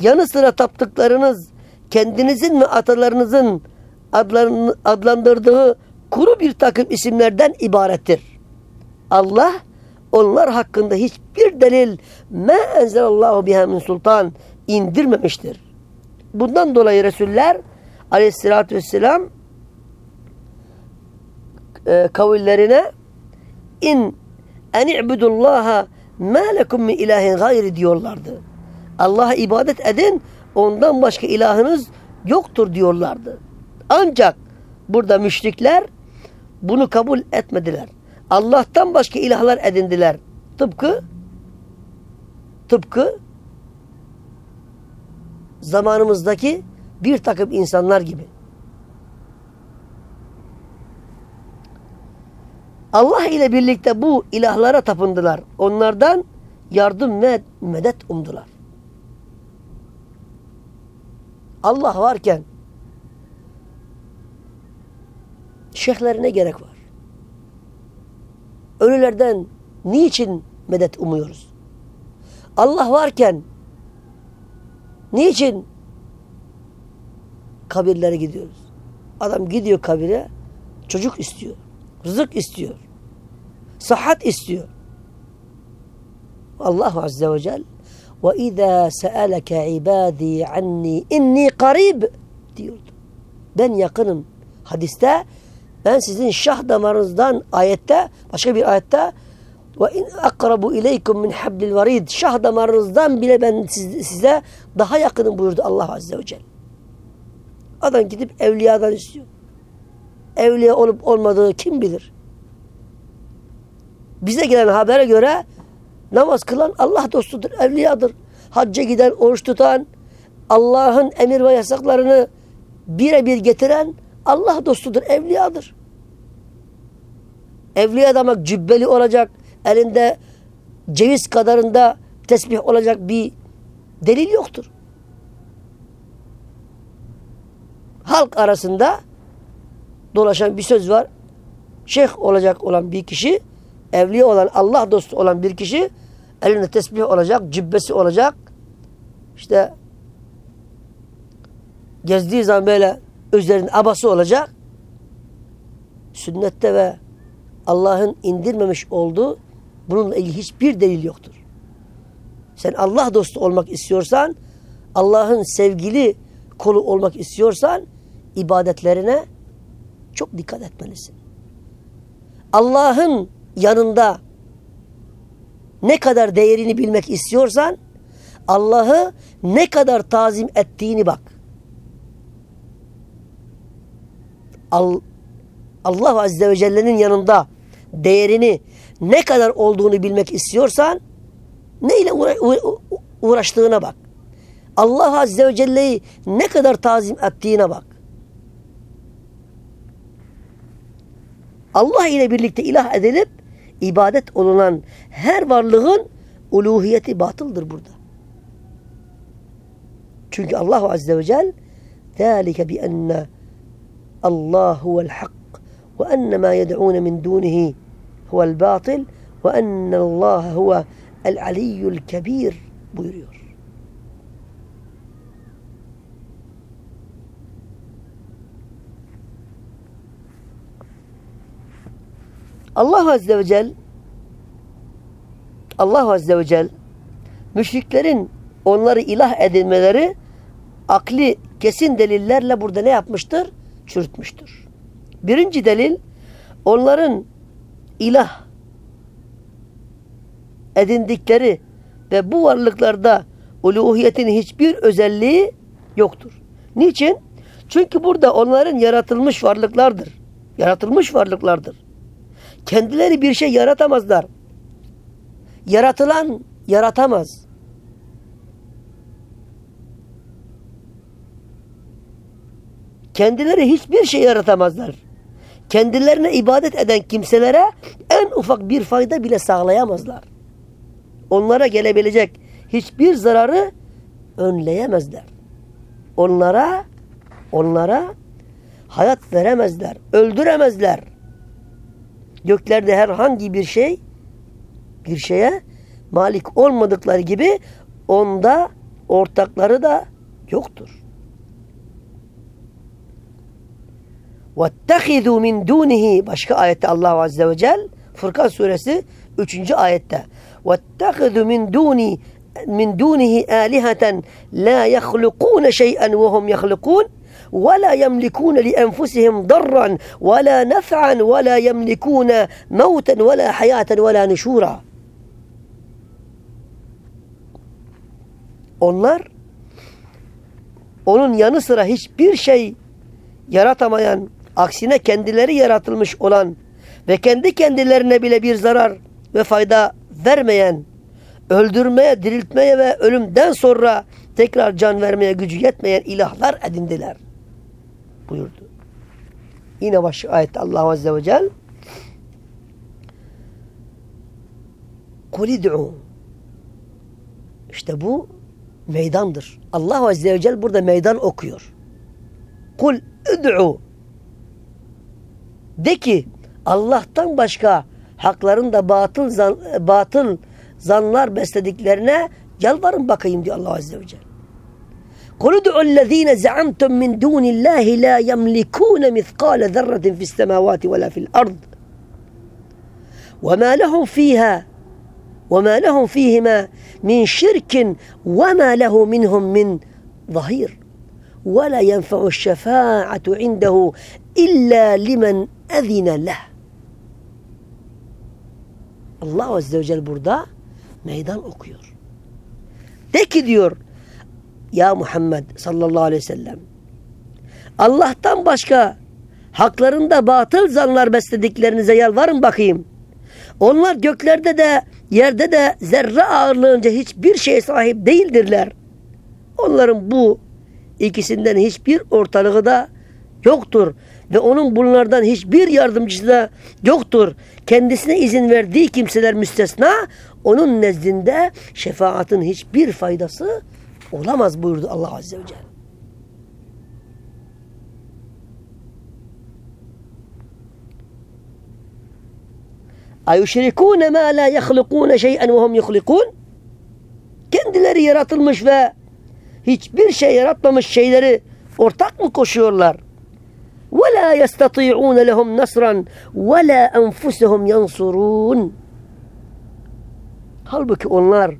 yanı sıra taptıklarınız kendinizin ve atalarınızın adlandırdığı kuru bir takım isimlerden ibarettir. Allah onlar hakkında hiçbir delil me enzelallahu biha min sultan indirmemiştir. Bundan dolayı Resuller aleyhissalatü vesselam e, kavillerine in eni'budullaha ma lekum min ilahin gayri diyorlardı. Allah'a ibadet edin ondan başka ilahınız yoktur diyorlardı. Ancak burada müşrikler bunu kabul etmediler. Allah'tan başka ilahlar edindiler. Tıpkı tıpkı zamanımızdaki bir takım insanlar gibi. Allah ile birlikte bu ilahlara tapındılar. Onlardan yardım ve medet umdular. Allah varken şeyhlerine gerek var. Ölülerden niçin medet umuyoruz? Allah varken niçin kabirlere gidiyoruz? Adam gidiyor kabire çocuk istiyor. Rızık istiyor. Sıhhat istiyor. Allah Azze ve Celle izâ se'eleke ibâdî anni inni karib diyordu. Ben yakınım. Hadiste ben sizin şah damarınızdan ayette başka bir ayette ve in akrabu ileykum min hablil varid şah damarınızdan bile ben size daha yakınım buyurdu Allah Azze ve Celle. Adam gidip evliyadan istiyor. Evliya olup olmadığı kim bilir? Bize gelen habere göre namaz kılan Allah dostudur, evliyadır. Hacca giden, oruç tutan, Allah'ın emir ve yasaklarını birebir getiren Allah dostudur, evliyadır. Evliya demek cübbeli olacak, elinde ceviz kadarında tesbih olacak bir delil yoktur. Halk arasında dolaşan bir söz var. Şeyh olacak olan bir kişi, evliya olan, Allah dostu olan bir kişi elinde tesbih olacak, cübbesi olacak. İşte gezdiği zaman böyle üzerinde abası olacak. Sünnette ve Allah'ın indirmemiş olduğu bununla ilgili hiçbir delil yoktur. Sen Allah dostu olmak istiyorsan, Allah'ın sevgili kolu olmak istiyorsan ibadetlerine çok dikkat etmelisin. Allah'ın yanında ne kadar değerini bilmek istiyorsan Allah'ı ne kadar tazim ettiğini bak. Allah Azze ve Celle'nin yanında değerini ne kadar olduğunu bilmek istiyorsan neyle uğraştığına bak. Allah Azze ve Celle'yi ne kadar tazim ettiğine bak. Allah ile birlikte ilah edilip ibadet olunan her varlığın uluhiyeti batıldır burada. Çünkü Allah Azze ve Celle ذَٰلِكَ بِأَنَّ Allah huvel hak ve enne ma yed'un min dunihi huvel batil ve enne Allah huve el aliyyul kebir buyuruyor. Allah Azze ve Celle Allah Azze ve Celle müşriklerin onları ilah edinmeleri akli kesin delillerle burada ne yapmıştır? Çürütmüştür. Birinci delil onların ilah edindikleri ve bu varlıklarda uluhiyetin hiçbir özelliği yoktur. Niçin? Çünkü burada onların yaratılmış varlıklardır. Yaratılmış varlıklardır. Kendileri bir şey yaratamazlar. Yaratılan yaratamaz. Kendileri hiçbir şey yaratamazlar. Kendilerine ibadet eden kimselere en ufak bir fayda bile sağlayamazlar. Onlara gelebilecek hiçbir zararı önleyemezler. Onlara onlara hayat veremezler, öldüremezler. Göklerde herhangi bir şey bir şeye malik olmadıkları gibi onda ortakları da yoktur. وَاتَّخِذُوا مِنْ دُونِهِ ayette Allah Azze ve Celle Furkan suresi 3. ayette وَاتَّخِذُوا مِنْ دُونِ من دونه آلهة لا يخلقون شيئا وهم يخلقون ولا يملكون لأنفسهم ضرا ولا نفعا ولا يملكون موتا ولا حياة ولا نشورا Onlar onun yanı sıra hiçbir şey yaratamayan, aksine kendileri yaratılmış olan ve kendi kendilerine bile bir zarar ve fayda vermeyen, öldürmeye, diriltmeye ve ölümden sonra tekrar can vermeye gücü yetmeyen ilahlar edindiler. Buyurdu. Yine başka ayette Allah Azze ve Celle Kulid'u İşte bu meydandır. Allah Azze ve Celle burada meydan okuyor. Kul üd'u de ki Allah'tan başka haklarında batıl zan, batıl zanlar beslediklerine yalvarın bakayım diyor Allah Azze ve Celle. قل ادعوا الذين زعمتم من دون الله لا يملكون مثقال ذرة في السماوات ولا في الأرض وما لهم فيها وما لهم فيهما من شرك وما له منهم من ظهير ولا ينفع الشفاعة عنده İlla limen ezine leh. Allah Azze ve Celle burada meydan okuyor. De ki diyor ya Muhammed sallallahu aleyhi ve sellem Allah'tan başka haklarında batıl zanlar beslediklerinize yalvarın bakayım. Onlar göklerde de yerde de zerre ağırlığınca hiçbir şeye sahip değildirler. Onların bu ikisinden hiçbir ortalığı da yoktur. Ve onun bunlardan hiçbir yardımcısı da yoktur. Kendisine izin verdiği kimseler müstesna onun nezdinde şefaatin hiçbir faydası olamaz buyurdu Allah Azze ve Celle. Mâ lâ yehlikûne şey'en ve hum yuhlikûn Kendileri yaratılmış ve hiçbir şey yaratmamış şeyleri ortak mı koşuyorlar? وَلَا يَسْتَطِيعُونَ لَهُمْ نَصْرًا وَلَا أَنْفُسَهُمْ يَنْصُرُونَ Halbuki onlar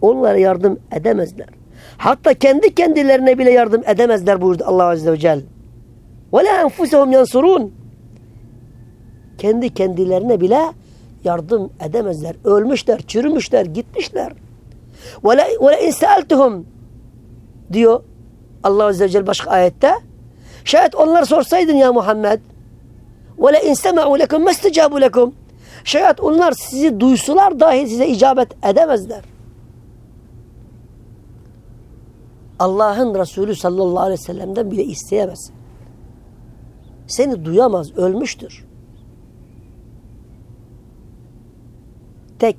onlara yardım edemezler. Hatta kendi kendilerine bile yardım edemezler buyurdu Allah Azze ve Celle. وَلَا أَنْفُسَهُمْ يَنْصُرُونَ Kendi kendilerine bile yardım edemezler. Ölmüşler, çürümüşler, gitmişler. وَلَا اِنْسَأَلْتُهُمْ diyor Allah Azze ve Celle başka ayette. Şayet onlar sorsaydın ya Muhammed وَلَا اِنْسَمَعُوا لَكُمْ مَسْتَجَابُوا لَكُمْ Şayet onlar sizi duysular dahi size icabet edemezler. Allah'ın Resulü sallallahu aleyhi ve sellem'den bile isteyemez. Seni duyamaz, ölmüştür. Tek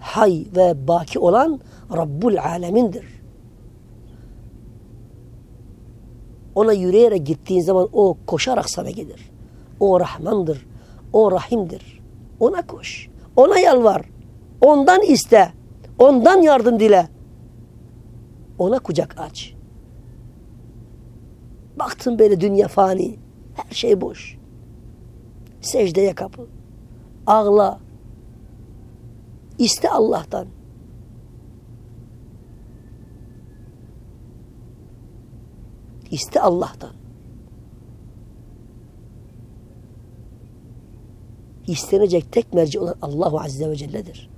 hay ve baki olan Rabbul Alemin'dir. Ona yürüyerek gittiğin zaman o koşarak sana gelir. O Rahmandır. O Rahim'dir. Ona koş. Ona yalvar. Ondan iste. Ondan yardım dile. Ona kucak aç. Baktın böyle dünya fani. Her şey boş. Secdeye kapıl. Ağla. İste Allah'tan. İste Allah'tan. İstenecek tek merci olan Allahu Azze ve Celle'dir.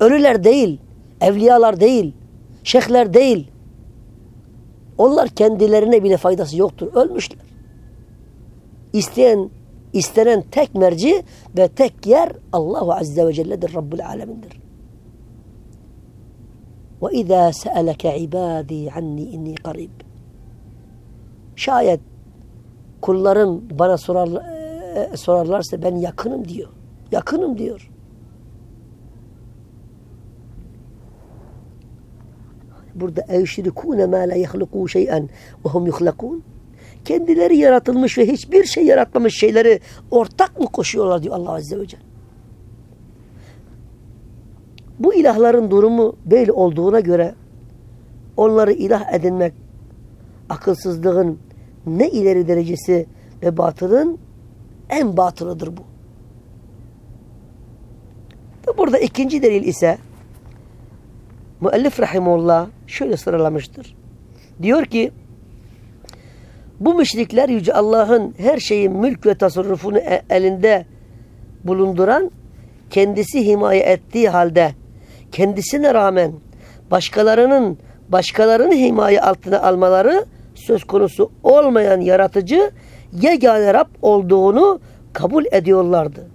Ölüler değil, evliyalar değil, şeyhler değil. Onlar kendilerine bile faydası yoktur. Ölmüşler. isteyen istenen tek merci ve tek yer Allahu Azze ve Celle'dir. Rabbul Alemin'dir. وَاِذَا سَأَلَكَ عِبَادِي عَنِّي اِنِّي قَرِيبٍ Şayet kullarım bana sorar, e, sorarlarsa ben yakınım diyor. Yakınım diyor. Burada eşrikûne mâ la yehlukû şey'en ve hum yuhlakûn. Kendileri yaratılmış ve hiçbir şey yaratmamış şeyleri ortak mı koşuyorlar diyor Allah Azze ve Celle. Bu ilahların durumu böyle olduğuna göre onları ilah edinmek akılsızlığın ne ileri derecesi ve batılın en batılıdır bu. Ve burada ikinci delil ise müellif rahimullah şöyle sıralamıştır. Diyor ki bu müşrikler Yüce Allah'ın her şeyin mülk ve tasarrufunu e, elinde bulunduran kendisi himaye ettiği halde kendisine rağmen başkalarının başkalarını himaye altına almaları söz konusu olmayan yaratıcı yegane Rab olduğunu kabul ediyorlardı.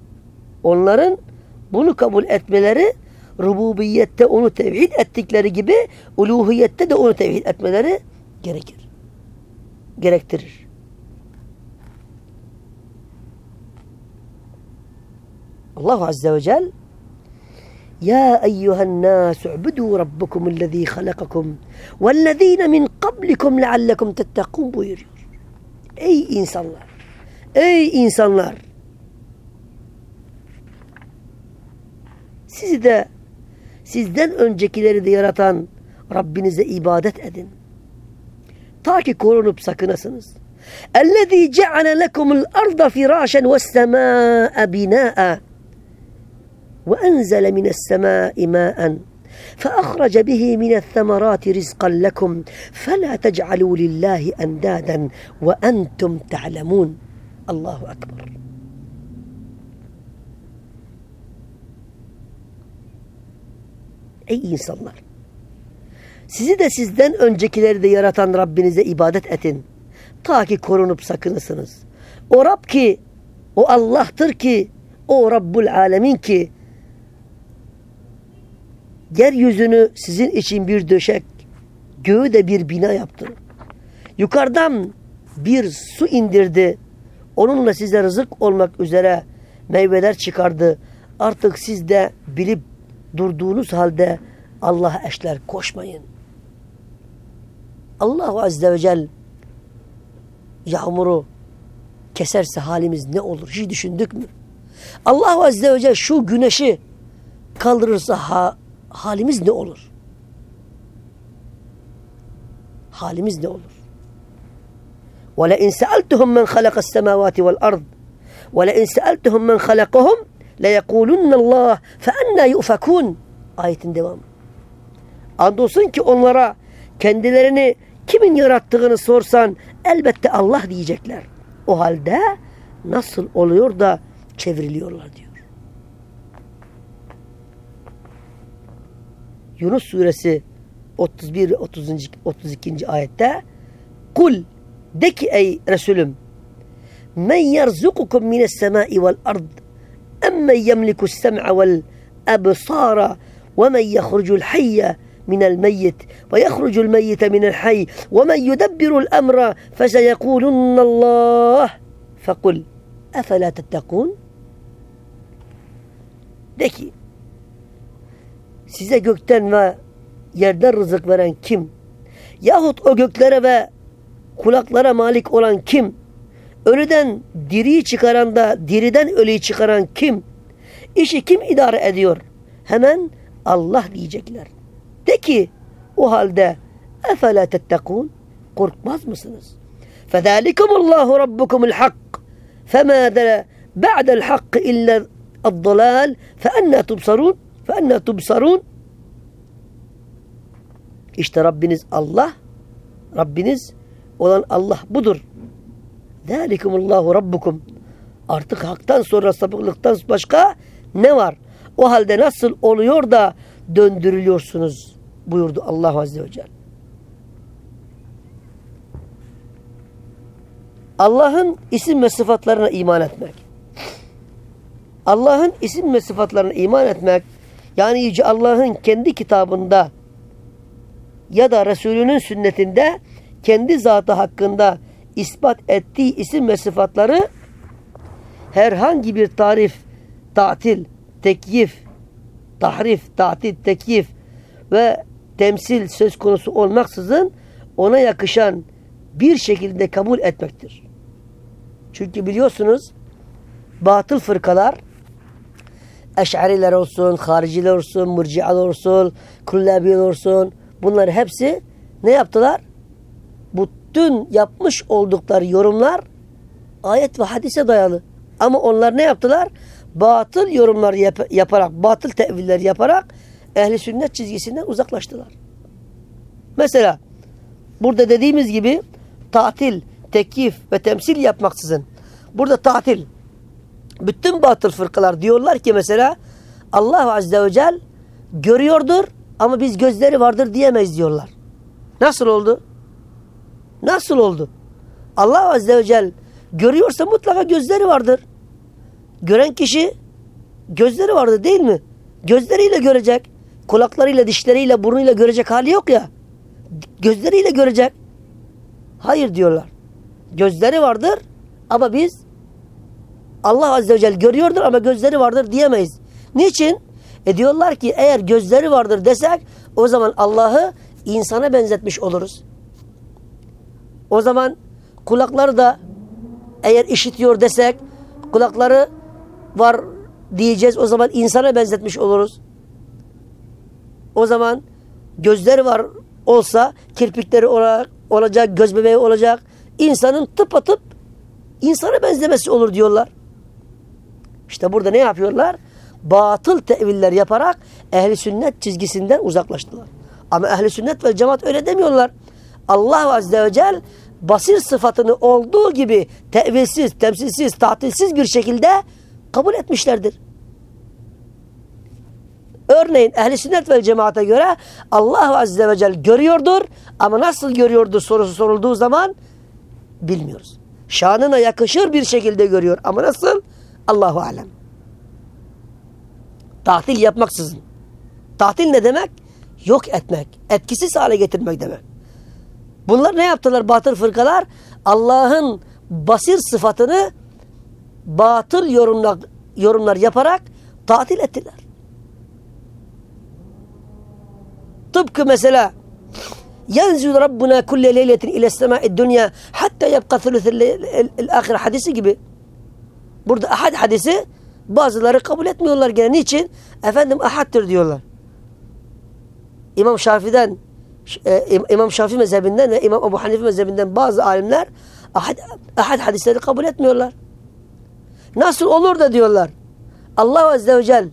Onların bunu kabul etmeleri rububiyette onu tevhid ettikleri gibi uluhiyette de onu tevhid etmeleri gerekir. Gerektirir. Allah Azze ve Celle يا أيها الناس اعبدوا ربكم الذي خلقكم والذين من قبلكم لعلكم تتقون buyuruyor. Ey insanlar! Ey insanlar! Sizi de sizden öncekileri de yaratan Rabbinize ibadet edin. Ta ki korunup sakınasınız. اَلَّذ۪ي جَعَلَ لَكُمُ الْأَرْضَ فِرَاشًا وَالسَّمَاءَ بِنَاءً وأنزل من السماء ماء فأخرج به من الثمرات رزقا لكم فلا تجعلوا لله أندادا وأنتم تعلمون الله أكبر Ey insanlar! Sizi de sizden öncekileri de yaratan Rabbinize ibadet edin. Ta ki korunup sakınısınız. O Rab ki, o Allah'tır ki, o Rabbul Alemin ki, yeryüzünü sizin için bir döşek, göğü de bir bina yaptı. Yukarıdan bir su indirdi. Onunla size rızık olmak üzere meyveler çıkardı. Artık siz de bilip durduğunuz halde Allah'a eşler koşmayın. Allahu Azze ve Celle yağmuru keserse halimiz ne olur? Hiç düşündük mü? Allahu Azze ve Celle şu güneşi kaldırırsa ha, halimiz ne olur? Halimiz ne olur? وَلَاِنْ سَأَلْتُهُمْ مَنْ خَلَقَ السَّمَاوَاتِ وَالْأَرْضِ وَلَاِنْ سَأَلْتُهُمْ مَنْ خَلَقَهُمْ لَيَقُولُنَّ اللّٰهِ فَاَنَّا يُؤْفَكُونَ Ayetin devamı. Andolsun ki onlara kendilerini kimin yarattığını sorsan elbette Allah diyecekler. O halde nasıl oluyor da çevriliyorlar diyor. Yunus suresi 31 30. 32. ayette Kul de ki ey Resulüm Men yerzukukum mines semai vel ard emmen yemliku sem'a vel ebsara ve men yehrucul hayye من الميت ويخرج الميت من الحي ومن يدبر الأمر فسيقولن الله فقل أفلا تتقون ki size gökten ve yerden rızık veren kim? Yahut o göklere ve kulaklara malik olan kim? Ölüden diriyi çıkaran da diriden ölüyü çıkaran kim? İşi kim idare ediyor? Hemen Allah diyecekler. De ki o halde efela tettekûn korkmaz mısınız? فَذَٰلِكُمُ اللّٰهُ رَبُّكُمُ الْحَقِّ فَمَاذَا بَعْدَ الْحَقِّ إِلَّا الضَّلَالِ فَأَنَّا تُبْصَرُونَ فَاَنَّا تُبْصَرُونَ İşte Rabbiniz Allah, Rabbiniz olan Allah budur. ذَٰلِكُمُ اللّٰهُ رَبُّكُمْ Artık haktan sonra sapıklıktan başka ne var? O halde nasıl oluyor da döndürülüyorsunuz buyurdu Allah Azze ve Celle. Allah'ın isim ve sıfatlarına iman etmek. Allah'ın isim ve sıfatlarına iman etmek yani Yüce Allah'ın kendi kitabında ya da Resulünün sünnetinde kendi zatı hakkında ispat ettiği isim ve sıfatları herhangi bir tarif, tatil, tekyif, tahrif, tatil, tekyif ve temsil söz konusu olmaksızın ona yakışan bir şekilde kabul etmektir. Çünkü biliyorsunuz batıl fırkalar Eş'ariler olsun, hariciler olsun, mırcialar olsun, kullabiler olsun bunlar hepsi ne yaptılar? Bütün yapmış oldukları yorumlar ayet ve hadise dayalı. Ama onlar ne yaptılar? Batıl yorumlar yap yaparak, batıl teviller yaparak ehli sünnet çizgisinden uzaklaştılar. Mesela burada dediğimiz gibi tatil, tekif ve temsil yapmaksızın burada tatil bütün batıl fırkalar diyorlar ki mesela Allah Azze ve Celle görüyordur ama biz gözleri vardır diyemeyiz diyorlar. Nasıl oldu? Nasıl oldu? Allah Azze ve Celle görüyorsa mutlaka gözleri vardır. Gören kişi gözleri vardır değil mi? Gözleriyle görecek. Kulaklarıyla, dişleriyle, burnuyla görecek hali yok ya. Gözleriyle görecek. Hayır diyorlar. Gözleri vardır ama biz Allah Azze ve Celle görüyordur ama gözleri vardır diyemeyiz. Niçin? E diyorlar ki eğer gözleri vardır desek o zaman Allah'ı insana benzetmiş oluruz. O zaman kulakları da eğer işitiyor desek kulakları var diyeceğiz. O zaman insana benzetmiş oluruz. O zaman gözleri var olsa kirpikleri olarak, olacak, göz bebeği olacak. İnsanın tıpatıp insana benzemesi olur diyorlar. İşte burada ne yapıyorlar? Batıl teviller yaparak ehli sünnet çizgisinden uzaklaştılar. Ama ehli sünnet ve cemaat öyle demiyorlar. Allah Azze ve Celle basir sıfatını olduğu gibi tevilsiz, temsilsiz, tatilsiz bir şekilde kabul etmişlerdir. Örneğin ehli sünnet ve cemaate göre Allah Azze ve Celle görüyordur ama nasıl görüyordur sorusu sorulduğu zaman bilmiyoruz. Şanına yakışır bir şekilde görüyor ama nasıl? Allahu alem. Tatil yapmaksızın. Tatil ne demek? Yok etmek. Etkisiz hale getirmek demek. Bunlar ne yaptılar batıl fırkalar? Allah'ın basir sıfatını batıl yorumlar, yorumlar yaparak tatil ettiler. Tıpkı mesela ينزل ربنا كل ليلة إلى السماء الدنيا حتى يبقى ثلث الآخر hadisi gibi. Burada ahad hadisi bazıları kabul etmiyorlar gene. Niçin? Efendim ahattır diyorlar. İmam Şafii'den e, İmam Şafii mezhebinden ve İmam Ebu Hanife mezhebinden bazı alimler ahad, ahad hadisleri kabul etmiyorlar. Nasıl olur da diyorlar. Allah Azze ve Celle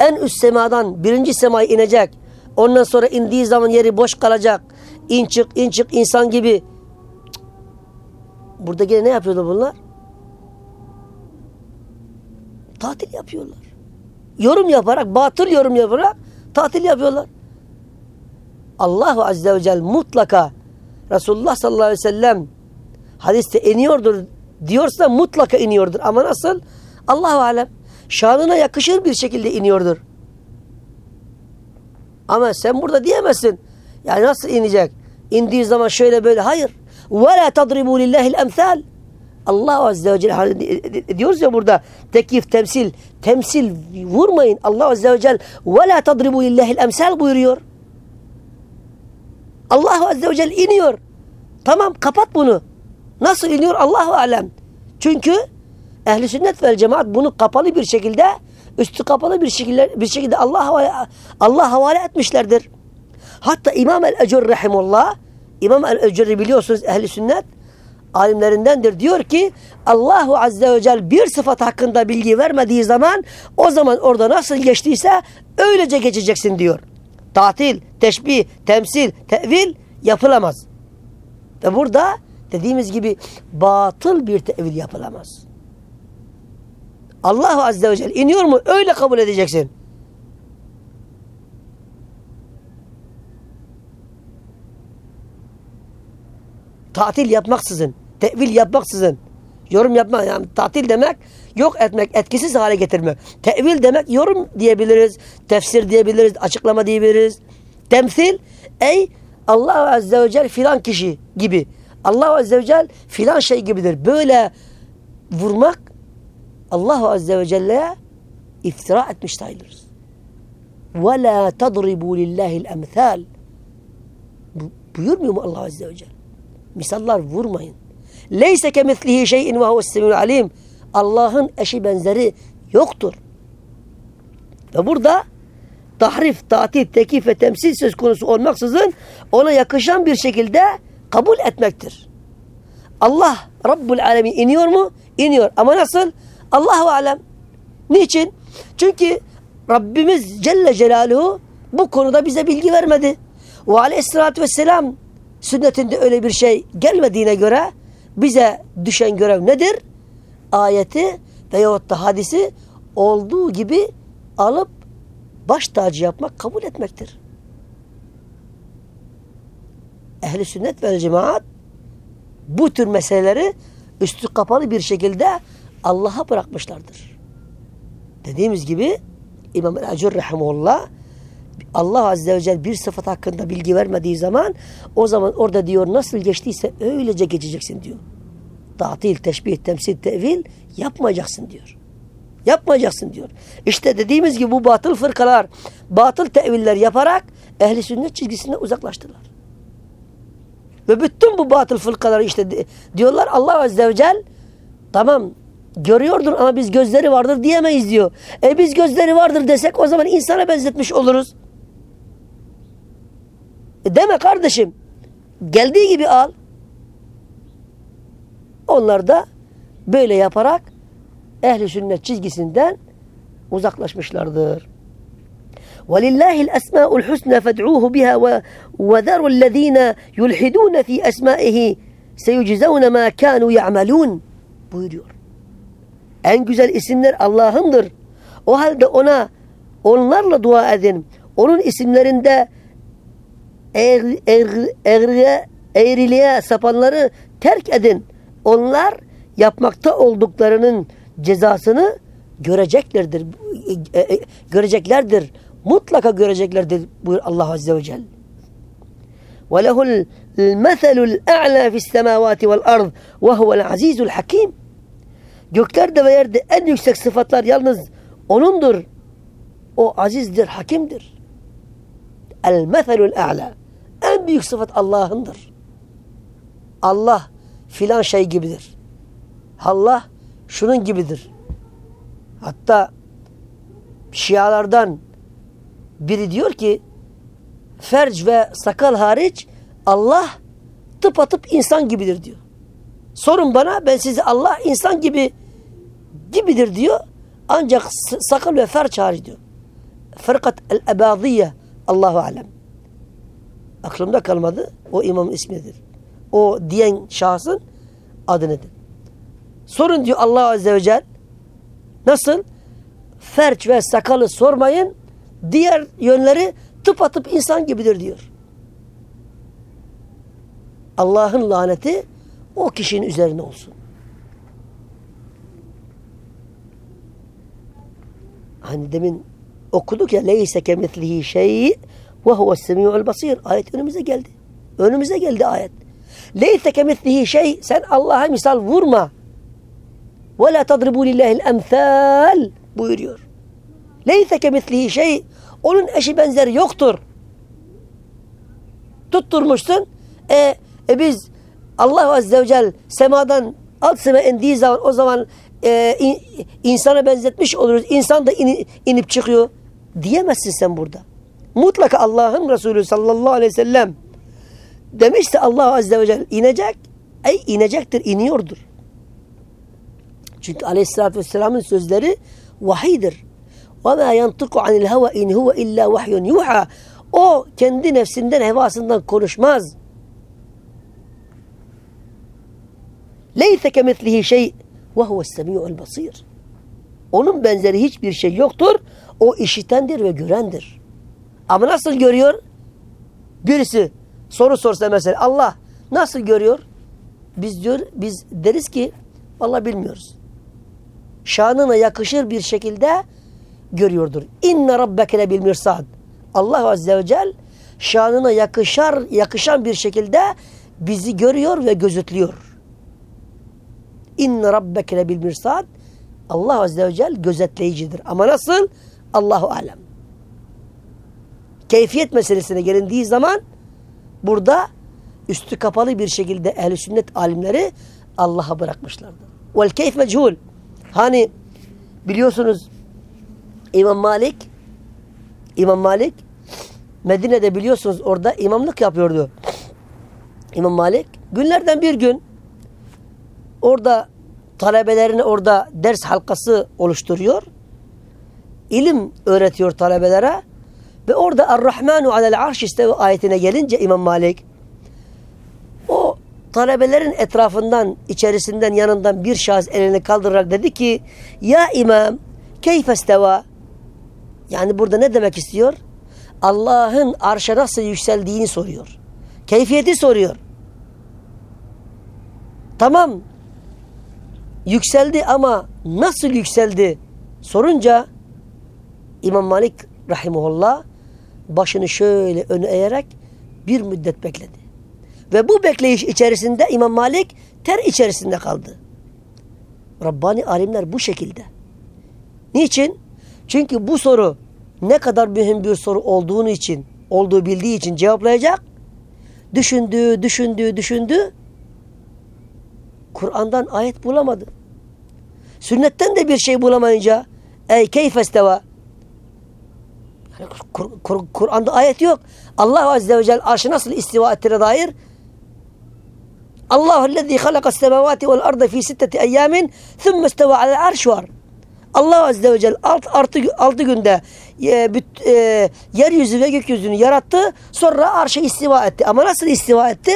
en üst semadan birinci semaya inecek. Ondan sonra indiği zaman yeri boş kalacak. İn çık, in çık insan gibi. Burada gene ne yapıyorlar bunlar? Tatil yapıyorlar. Yorum yaparak, batıl yorum yaparak tatil yapıyorlar. Allahu Azze ve Celle mutlaka Resulullah sallallahu aleyhi ve sellem hadiste iniyordur diyorsa mutlaka iniyordur. Ama nasıl? Allahu alem. Şanına yakışır bir şekilde iniyordur. Ama sen burada diyemezsin. Yani nasıl inecek? İndiği zaman şöyle böyle. Hayır. وَلَا تَضْرِبُوا لِلّٰهِ الْاَمْثَالِ Allah Azze ve Celle hani diyoruz ya burada tekif, temsil. Temsil vurmayın. Allah Azze ve Celle وَلَا تَضْرِبُوا لِلّٰهِ الْاَمْثَالِ buyuruyor. Allah Azze ve Celle iniyor. Tamam kapat bunu. Nasıl iniyor? Allahu Alem. Çünkü ehli sünnet vel cemaat bunu kapalı bir şekilde üstü kapalı bir şekilde bir şekilde Allah Allah havale etmişlerdir. Hatta İmam el-Ecur rahimullah İmam el-Ecur'i biliyorsunuz ehli sünnet alimlerindendir. Diyor ki Allahu Azze ve Celle bir sıfat hakkında bilgi vermediği zaman o zaman orada nasıl geçtiyse öylece geçeceksin diyor. Tatil, teşbih, temsil, tevil yapılamaz. Ve burada dediğimiz gibi batıl bir tevil yapılamaz. Allah Azze ve Celle iniyor mu? Öyle kabul edeceksin. tatil yapmaksızın, tevil yapmaksızın, yorum yapma yani tatil demek yok etmek, etkisiz hale getirmek. Tevil demek yorum diyebiliriz, tefsir diyebiliriz, açıklama diyebiliriz. Temsil, ey Allah Azze ve Celle filan kişi gibi. Allah Azze ve Celle filan şey gibidir. Böyle vurmak Allah Azze ve Celle'ye iftira etmiş sayılırız. وَلَا تَضْرِبُوا لِلّٰهِ الْاَمْثَالِ Buyurmuyor mu Allah Azze ve Celle? Misallar vurmayın. Leyse kemithlihi şeyin ve huves alim. Allah'ın eşi benzeri yoktur. Ve burada tahrif, tatil, tekif ve temsil söz konusu olmaksızın ona yakışan bir şekilde kabul etmektir. Allah Rabbul Alemin iniyor mu? İniyor. Ama nasıl? Allahu alem. Niçin? Çünkü Rabbimiz Celle Celaluhu bu konuda bize bilgi vermedi. Ve aleyhissalatü vesselam sünnetinde öyle bir şey gelmediğine göre bize düşen görev nedir? Ayeti veyahut da hadisi olduğu gibi alıp baş tacı yapmak, kabul etmektir. Ehli sünnet ve cemaat bu tür meseleleri üstü kapalı bir şekilde Allah'a bırakmışlardır. Dediğimiz gibi İmam el-Acur Rahimullah Allah Azze ve Celle bir sıfat hakkında bilgi vermediği zaman o zaman orada diyor nasıl geçtiyse öylece geçeceksin diyor. Tatil, teşbih, temsil, tevil yapmayacaksın diyor. Yapmayacaksın diyor. İşte dediğimiz gibi bu batıl fırkalar, batıl teviller yaparak ehli sünnet çizgisinden uzaklaştılar. Ve bütün bu batıl fırkalar işte diyorlar Allah Azze ve Celle tamam görüyordur ama biz gözleri vardır diyemeyiz diyor. E biz gözleri vardır desek o zaman insana benzetmiş oluruz. E deme kardeşim. Geldiği gibi al. Onlar da böyle yaparak ehli sünnet çizgisinden uzaklaşmışlardır. ولله الأسماء الحسنى فادعوه بها وذروا الذين يلحدون في أسمائه سيجزون ما كانوا يعملون buyuruyor. En güzel isimler Allah'ındır. O halde ona onlarla dua edin. Onun isimlerinde eğri, eğri, eğriye, eğriliğe sapanları terk edin. Onlar yapmakta olduklarının cezasını göreceklerdir. E, e, göreceklerdir. Mutlaka göreceklerdir buyur Allah Azze ve Celle. وَلَهُ الْمَثَلُ الْاَعْلَى فِي السَّمَاوَاتِ وَالْأَرْضِ وَهُوَ الْعَز۪يزُ الْحَك۪يمُ Göklerde ve yerde en yüksek sıfatlar yalnız O'nundur. O azizdir, hakimdir. El-meselul a'la. En büyük sıfat Allah'ındır. Allah filan şey gibidir. Allah şunun gibidir. Hatta Şialardan biri diyor ki ferc ve sakal hariç Allah tıpatıp insan gibidir diyor. Sorun bana ben sizi Allah insan gibi gibidir diyor. Ancak sakal ve ferç hariç diyor. Fırkat el-ebadiyye Allahu alem. Aklımda kalmadı. O imam ismidir. O diyen şahsın adı nedir? Sorun diyor Allah Azze ve Celle. Nasıl? Ferç ve sakalı sormayın. Diğer yönleri tıpatıp insan gibidir diyor. Allah'ın laneti o kişinin üzerine olsun. Hani demin okuduk ya leyse kemitlihi şey ve huves semi'ul basir. Ayet önümüze geldi. Önümüze geldi ayet. Leyse kemitlihi şey sen Allah'a misal vurma. Ve la tadribu lillahil emthal buyuruyor. Leyse kemitlihi şey onun eşi benzeri yoktur. Tutturmuşsun. E, e biz Allah Azze ve Celle semadan alt sema indiği zaman o zaman e, in, insana benzetmiş oluruz. İnsan da in, inip çıkıyor. Diyemezsin sen burada Mutlaka Allah'ın Resulü sallallahu aleyhi ve sellem demişse Allah Azze ve Celle inecek. Ey inecektir, iniyordur. Çünkü aleyhissalatü vesselamın sözleri vahiydir. وَمَا يَنْطِقُ عَنِ الْهَوَى اِنْ هُوَ اِلَّا وَحْيٌ يُوحَى O kendi nefsinden, hevasından konuşmaz. لَيْثَ كَمِثْلِهِ شَيْءٍ وَهُوَ السَّمِيعُ الْبَصِيرُ Onun benzeri hiçbir şey yoktur. O işitendir ve görendir. Ama nasıl görüyor? Birisi soru sorsa mesela Allah nasıl görüyor? biz diyor biz deriz ki vallahi bilmiyoruz. Şanına yakışır bir şekilde görüyordur. İnne rabbeke mirsad. Allah Azze ve Celle şanına yakışar, yakışan bir şekilde bizi görüyor ve gözetliyor. İnne rabbeke lebil mirsad. Allah Azze ve Celle gözetleyicidir. Ama nasıl? Allahu alem. Keyfiyet meselesine gelindiği zaman burada üstü kapalı bir şekilde ehl sünnet alimleri Allah'a bırakmışlardır. Vel keyf mechul. Hani biliyorsunuz İmam Malik İmam Malik Medine'de biliyorsunuz orada imamlık yapıyordu. İmam Malik günlerden bir gün orada talebelerini orada ders halkası oluşturuyor. İlim öğretiyor talebelere ve orada Er-Rahmanu alel arş istevi ayetine gelince İmam Malik o talebelerin etrafından, içerisinden, yanından bir şahıs elini kaldırarak dedi ki Ya İmam keyfesteva yani burada ne demek istiyor? Allah'ın arşa nasıl yükseldiğini soruyor. Keyfiyeti soruyor. Tamam. Yükseldi ama nasıl yükseldi? Sorunca İmam Malik rahimullah başını şöyle öne eğerek bir müddet bekledi. Ve bu bekleyiş içerisinde İmam Malik ter içerisinde kaldı. Rabbani alimler bu şekilde. Niçin? Çünkü bu soru ne kadar mühim bir soru olduğunu için, olduğu bildiği için cevaplayacak. Düşündü, düşündü, düşündü. Kur'an'dan ayet bulamadı. Sünnetten de bir şey bulamayınca ey keyfesteva yani Kur, Kur'an'da ayet yok. Allah Azze ve Celle arşı nasıl istiva ettiğine dair Allahu lezî halakas semavati vel arda fi sitteti eyyamin thumme isteva alel arş var. Allah Azze ve Celle alt, artı, altı günde e, büt, e, yeryüzü ve gökyüzünü yarattı. Sonra arşa istiva etti. Ama nasıl istiva etti?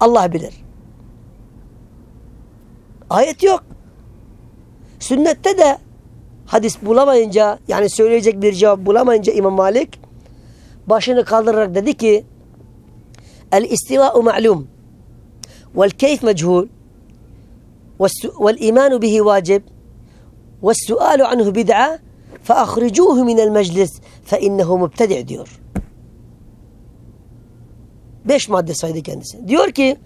Allah bilir. Ayet yok. Sünnette de hadis bulamayınca yani söyleyecek bir cevap bulamayınca İmam Malik başını kaldırarak dedi ki El istiva'u ma'lum vel keyf mechul vel imanu bihi vacib ve sualu anhu bid'a fe ahricuhu minel meclis fe innehu mubtedi' diyor. Beş madde saydı kendisi. Diyor ki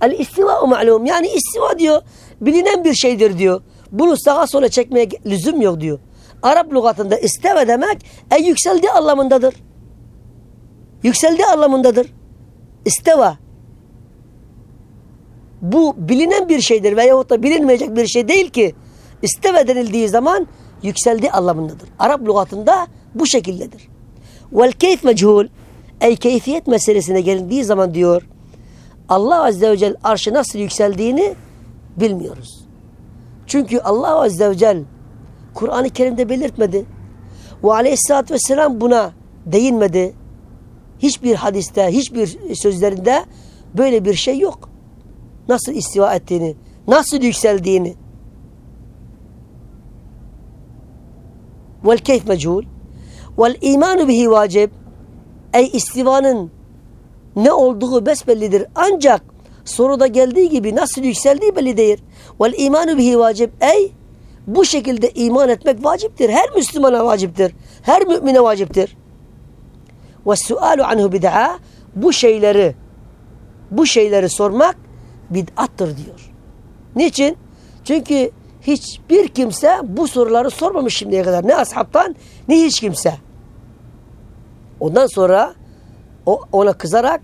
el istiva ma'lum yani istiva diyor bilinen bir şeydir diyor. Bunu sağa sola çekmeye lüzum yok diyor. Arap lügatında isteve demek e yükseldi anlamındadır. Yükseldi anlamındadır. İsteva. Bu bilinen bir şeydir veyahut da bilinmeyecek bir şey değil ki. İsteve denildiği zaman yükseldi anlamındadır. Arap lügatında bu şekildedir. Vel keyf mechul ey keyfiyet meselesine gelindiği zaman diyor Allah Azze ve Celle arşı nasıl yükseldiğini bilmiyoruz. Çünkü Allah Azze ve Celle Kur'an-ı Kerim'de belirtmedi. Ve aleyhissalatü vesselam buna değinmedi. Hiçbir hadiste, hiçbir sözlerinde böyle bir şey yok. Nasıl istiva ettiğini, nasıl yükseldiğini. Vel keyf mechul. Vel imanu bihi vacib. Ey istivanın ne olduğu besbellidir. Ancak soruda geldiği gibi nasıl yükseldiği belli değil. Vel imanu bihi vacib. Ey bu şekilde iman etmek vaciptir. Her Müslümana vaciptir. Her mümine vaciptir. Ve sualu anhu bid'a bu şeyleri bu şeyleri sormak bid'attır diyor. Niçin? Çünkü hiçbir kimse bu soruları sormamış şimdiye kadar. Ne ashabtan ne hiç kimse. Ondan sonra o ona kızarak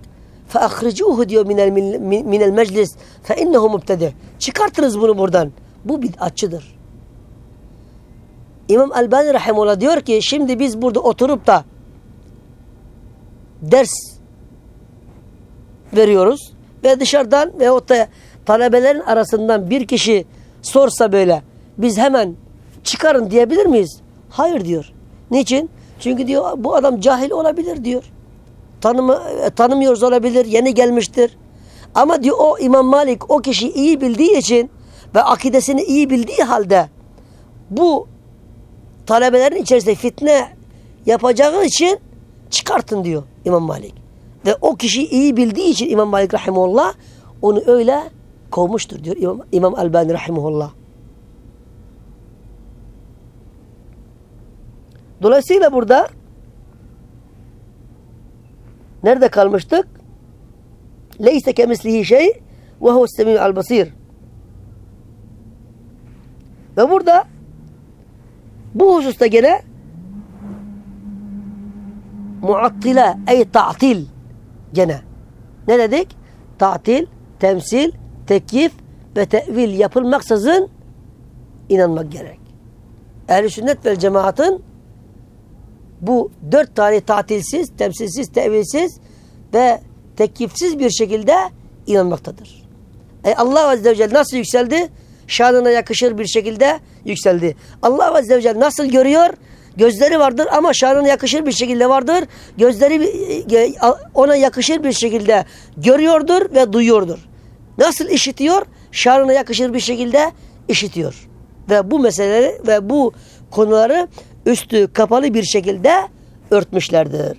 فَاَخْرِجُوهُ diyor minel, minel meclis فَاِنَّهُ مُبْتَدِعْ Çıkartınız bunu buradan. Bu bid'atçıdır. İmam Albani Rahimullah diyor ki şimdi biz burada oturup da ders veriyoruz ve dışarıdan veyahut da talebelerin arasından bir kişi sorsa böyle biz hemen çıkarın diyebilir miyiz? Hayır diyor. Niçin? Çünkü diyor bu adam cahil olabilir diyor. Tanımı, e, tanımıyoruz olabilir, yeni gelmiştir. Ama diyor o İmam Malik o kişi iyi bildiği için ve akidesini iyi bildiği halde bu talebelerin içerisinde fitne yapacağı için çıkartın diyor İmam Malik. Ve o kişi iyi bildiği için İmam Malik Rahimullah onu öyle kovmuştur diyor İmam, İmam Albani Rahimullah. Dolayısıyla burada nerede kalmıştık? Leyse kemislihi şey ve huves al basir. Ve burada bu hususta gene muattile ey ta'til gene ne dedik? Ta'til, temsil, tekyif ve tevil yapılmaksızın inanmak gerek. Ehl-i sünnet vel cemaatın bu dört tane tatilsiz, temsilsiz, tevilsiz ve teklifsiz bir şekilde inanmaktadır. E Allah Azze ve Celle nasıl yükseldi? Şanına yakışır bir şekilde yükseldi. Allah Azze ve Celle nasıl görüyor? Gözleri vardır ama şanına yakışır bir şekilde vardır. Gözleri e, ona yakışır bir şekilde görüyordur ve duyuyordur. Nasıl işitiyor? Şanına yakışır bir şekilde işitiyor. Ve bu meseleleri ve bu konuları üstü kapalı bir şekilde örtmüşlerdir.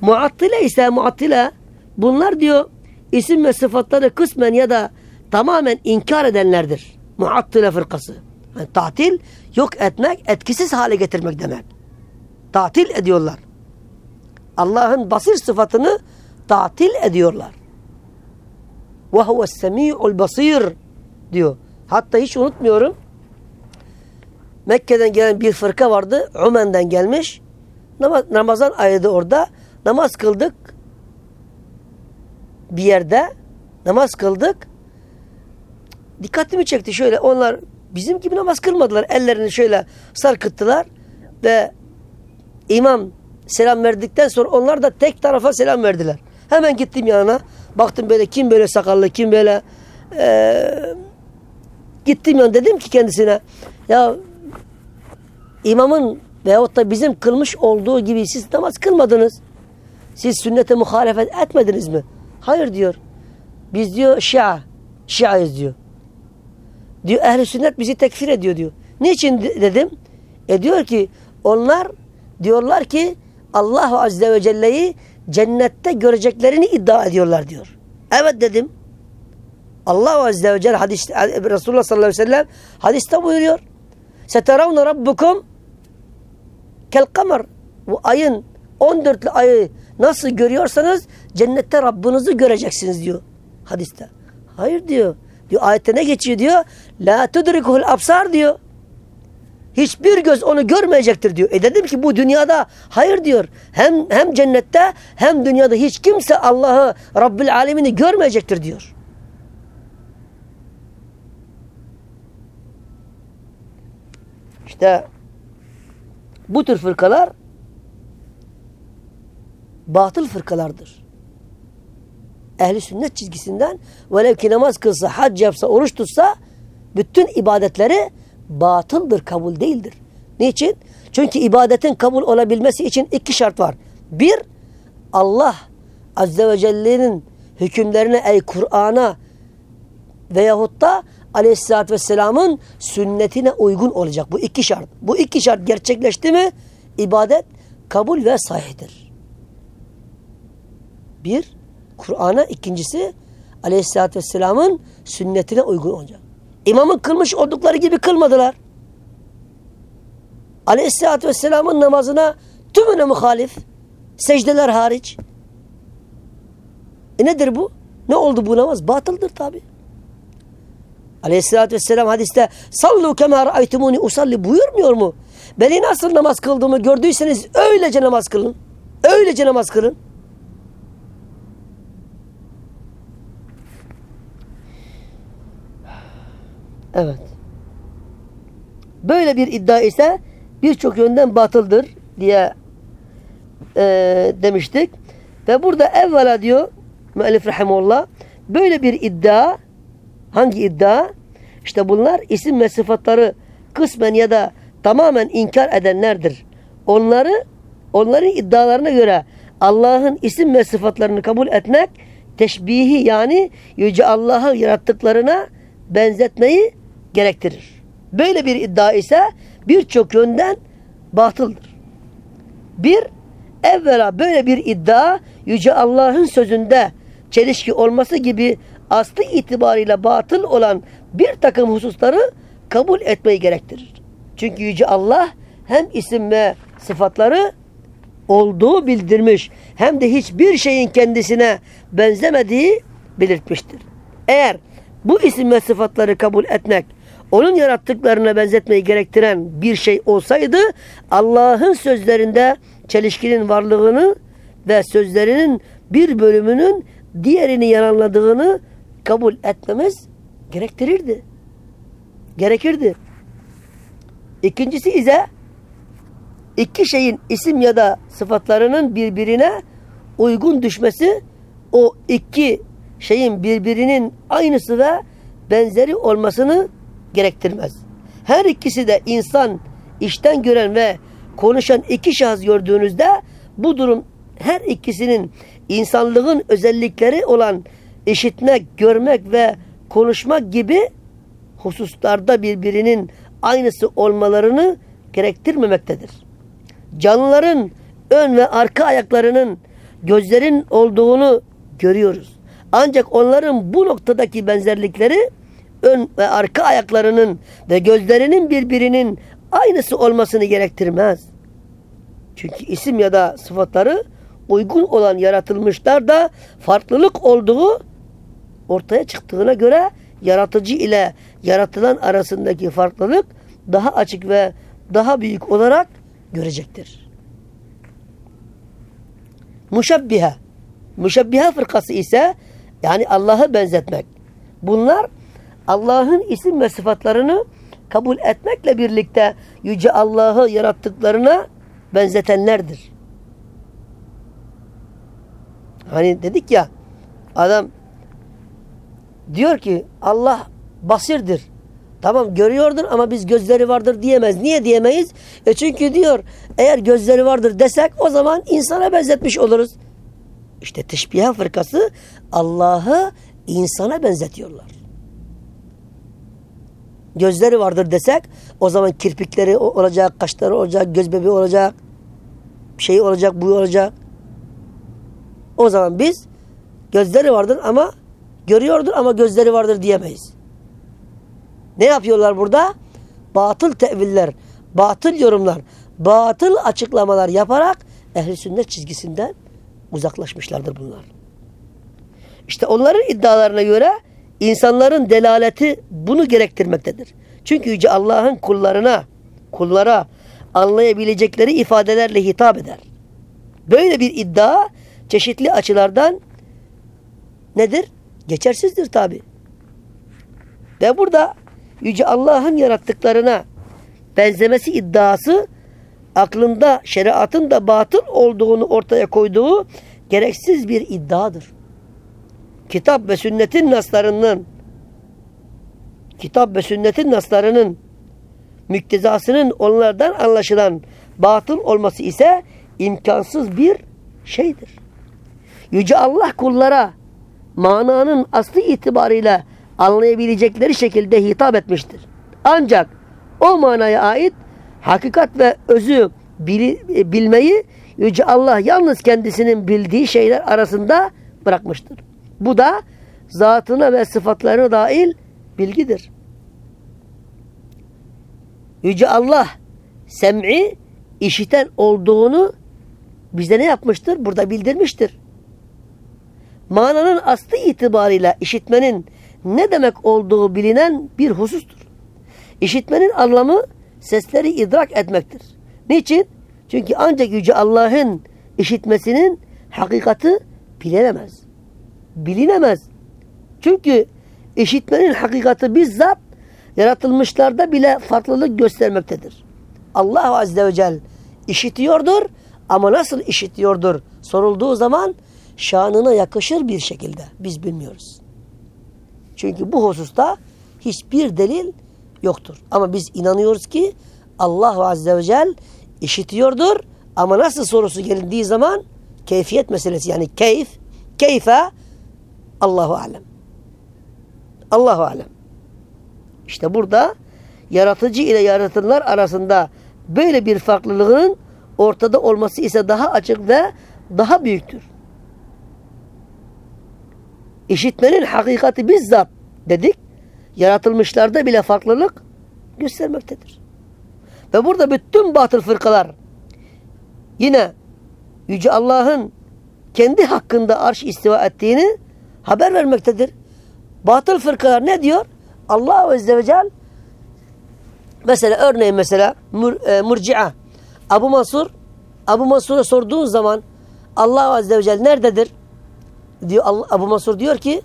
Muattile ise muattile bunlar diyor isim ve sıfatları kısmen ya da tamamen inkar edenlerdir. Muattile fırkası. Yani tatil yok etmek, etkisiz hale getirmek demek. Tatil ediyorlar. Allah'ın basir sıfatını tatil ediyorlar. Ve huves semi'ul basir diyor. Hatta hiç unutmuyorum. Mekke'den gelen bir fırka vardı. Umen'den gelmiş. Ramazan ayıydı orada. Namaz kıldık. Bir yerde namaz kıldık. Dikkatimi çekti şöyle. Onlar bizim gibi namaz kılmadılar. Ellerini şöyle sarkıttılar. Ve imam selam verdikten sonra onlar da tek tarafa selam verdiler. Hemen gittim yanına. Baktım böyle kim böyle sakallı kim böyle ee, gittim yanına dedim ki kendisine ya imamın veyahut da bizim kılmış olduğu gibi siz namaz kılmadınız. Siz sünnete muhalefet etmediniz mi? Hayır diyor. Biz diyor Şia. Şia'yız diyor. Diyor ehli sünnet bizi tekfir ediyor diyor. Niçin dedim? E diyor ki onlar diyorlar ki Allah Azze ve Celle'yi cennette göreceklerini iddia ediyorlar diyor. Evet dedim. Allah Azze ve Celle hadis, Resulullah sallallahu aleyhi ve sellem hadiste buyuruyor. Seteravne rabbukum kel kamer. Bu ayın 14'lü ayı nasıl görüyorsanız cennette Rabbinizi göreceksiniz diyor hadiste. Hayır diyor. Diyor ayette ne geçiyor diyor. La tudrikuhul absar diyor. Hiçbir göz onu görmeyecektir diyor. E dedim ki bu dünyada hayır diyor. Hem hem cennette hem dünyada hiç kimse Allah'ı Rabbül Alemini görmeyecektir diyor. İşte bu tür fırkalar batıl fırkalardır. Ehli sünnet çizgisinden velev ki namaz kılsa, hac yapsa, oruç tutsa bütün ibadetleri batıldır, kabul değildir. Niçin? Çünkü ibadetin kabul olabilmesi için iki şart var. Bir, Allah Azze ve Celle'nin hükümlerine, ey Kur'an'a veyahut da Aleyhisselatü Vesselam'ın sünnetine uygun olacak. Bu iki şart. Bu iki şart gerçekleşti mi ibadet kabul ve sahihtir. Bir, Kur'an'a ikincisi Aleyhisselatü Vesselam'ın sünnetine uygun olacak. İmamın kılmış oldukları gibi kılmadılar. Aleyhisselatü Vesselam'ın namazına tümüne muhalif. Secdeler hariç. E nedir bu? Ne oldu bu namaz? Batıldır tabi. Aleyhisselatü Vesselam hadiste sallu kema ra'aytumuni usalli buyurmuyor mu? Beni nasıl namaz kıldığımı gördüyseniz öylece namaz kılın. Öylece namaz kılın. Evet. Böyle bir iddia ise birçok yönden batıldır diye e, demiştik. Ve burada evvela diyor müellif rahimullah böyle bir iddia hangi iddia? İşte bunlar isim ve sıfatları kısmen ya da tamamen inkar edenlerdir. Onları onların iddialarına göre Allah'ın isim ve sıfatlarını kabul etmek teşbihi yani yüce Allah'ı yarattıklarına benzetmeyi gerektirir. Böyle bir iddia ise birçok yönden batıldır. Bir, evvela böyle bir iddia Yüce Allah'ın sözünde çelişki olması gibi aslı itibariyle batıl olan bir takım hususları kabul etmeyi gerektirir. Çünkü Yüce Allah hem isim ve sıfatları olduğu bildirmiş hem de hiçbir şeyin kendisine benzemediği belirtmiştir. Eğer bu isim ve sıfatları kabul etmek onun yarattıklarına benzetmeyi gerektiren bir şey olsaydı Allah'ın sözlerinde çelişkinin varlığını ve sözlerinin bir bölümünün diğerini yalanladığını kabul etmemiz gerektirirdi. Gerekirdi. İkincisi ise iki şeyin isim ya da sıfatlarının birbirine uygun düşmesi o iki şeyin birbirinin aynısı ve benzeri olmasını gerektirmez. Her ikisi de insan işten gören ve konuşan iki şahıs gördüğünüzde bu durum her ikisinin insanlığın özellikleri olan işitmek, görmek ve konuşmak gibi hususlarda birbirinin aynısı olmalarını gerektirmemektedir. Canlıların ön ve arka ayaklarının gözlerin olduğunu görüyoruz. Ancak onların bu noktadaki benzerlikleri ön ve arka ayaklarının ve gözlerinin birbirinin aynısı olmasını gerektirmez. Çünkü isim ya da sıfatları uygun olan yaratılmışlar da farklılık olduğu ortaya çıktığına göre yaratıcı ile yaratılan arasındaki farklılık daha açık ve daha büyük olarak görecektir. Muşabbihe. Muşabbihe fırkası ise yani Allah'ı benzetmek. Bunlar Allah'ın isim ve sıfatlarını kabul etmekle birlikte Yüce Allah'ı yarattıklarına benzetenlerdir. Hani dedik ya adam diyor ki Allah basirdir. Tamam görüyordur ama biz gözleri vardır diyemez. Niye diyemeyiz? E çünkü diyor eğer gözleri vardır desek o zaman insana benzetmiş oluruz. İşte teşbiha fırkası Allah'ı insana benzetiyorlar. Gözleri vardır desek o zaman kirpikleri olacak, kaşları olacak, göz bebeği olacak, şey olacak, bu olacak. O zaman biz gözleri vardır ama görüyordur ama gözleri vardır diyemeyiz. Ne yapıyorlar burada? Batıl teviller, batıl yorumlar, batıl açıklamalar yaparak ehli sünnet çizgisinden uzaklaşmışlardır bunlar. İşte onların iddialarına göre insanların delaleti bunu gerektirmektedir. Çünkü Yüce Allah'ın kullarına, kullara anlayabilecekleri ifadelerle hitap eder. Böyle bir iddia çeşitli açılardan nedir? Geçersizdir tabi. Ve burada Yüce Allah'ın yarattıklarına benzemesi iddiası aklında şeriatın da batıl olduğunu ortaya koyduğu gereksiz bir iddiadır. Kitap ve sünnetin naslarının kitap ve sünnetin naslarının müktezasının onlardan anlaşılan batıl olması ise imkansız bir şeydir. Yüce Allah kullara mananın aslı itibariyle anlayabilecekleri şekilde hitap etmiştir. Ancak o manaya ait hakikat ve özü e, bilmeyi Yüce Allah yalnız kendisinin bildiği şeyler arasında bırakmıştır. Bu da zatına ve sıfatlarına dahil bilgidir. Yüce Allah sem'i işiten olduğunu bize ne yapmıştır? Burada bildirmiştir. Mananın aslı itibarıyla işitmenin ne demek olduğu bilinen bir husustur. İşitmenin anlamı sesleri idrak etmektir. Niçin? Çünkü ancak Yüce Allah'ın işitmesinin hakikati bilinemez. Bilinemez. Çünkü işitmenin hakikati bizzat yaratılmışlarda bile farklılık göstermektedir. Allah Azze ve Celle işitiyordur ama nasıl işitiyordur sorulduğu zaman şanına yakışır bir şekilde biz bilmiyoruz. Çünkü bu hususta hiçbir delil yoktur. Ama biz inanıyoruz ki Allah Azze ve Celle işitiyordur ama nasıl sorusu gelindiği zaman keyfiyet meselesi yani keyif, keyfe Allahu alem. Allahu alem. İşte burada yaratıcı ile yaratılanlar arasında böyle bir farklılığın ortada olması ise daha açık ve daha büyüktür. İşitmenin hakikati bizzat dedik. Yaratılmışlarda bile farklılık göstermektedir. Ve burada bütün batıl fırkalar yine Yüce Allah'ın kendi hakkında arş istiva ettiğini haber vermektedir. Batıl fırkalar ne diyor? Allah Azze ve Celle mesela örneğin mesela mur, e, murci'a Abu Mansur Abu Mansur'a sorduğun zaman Allah Azze ve Celle nerededir? Diyor, Allah, Abu Mansur diyor ki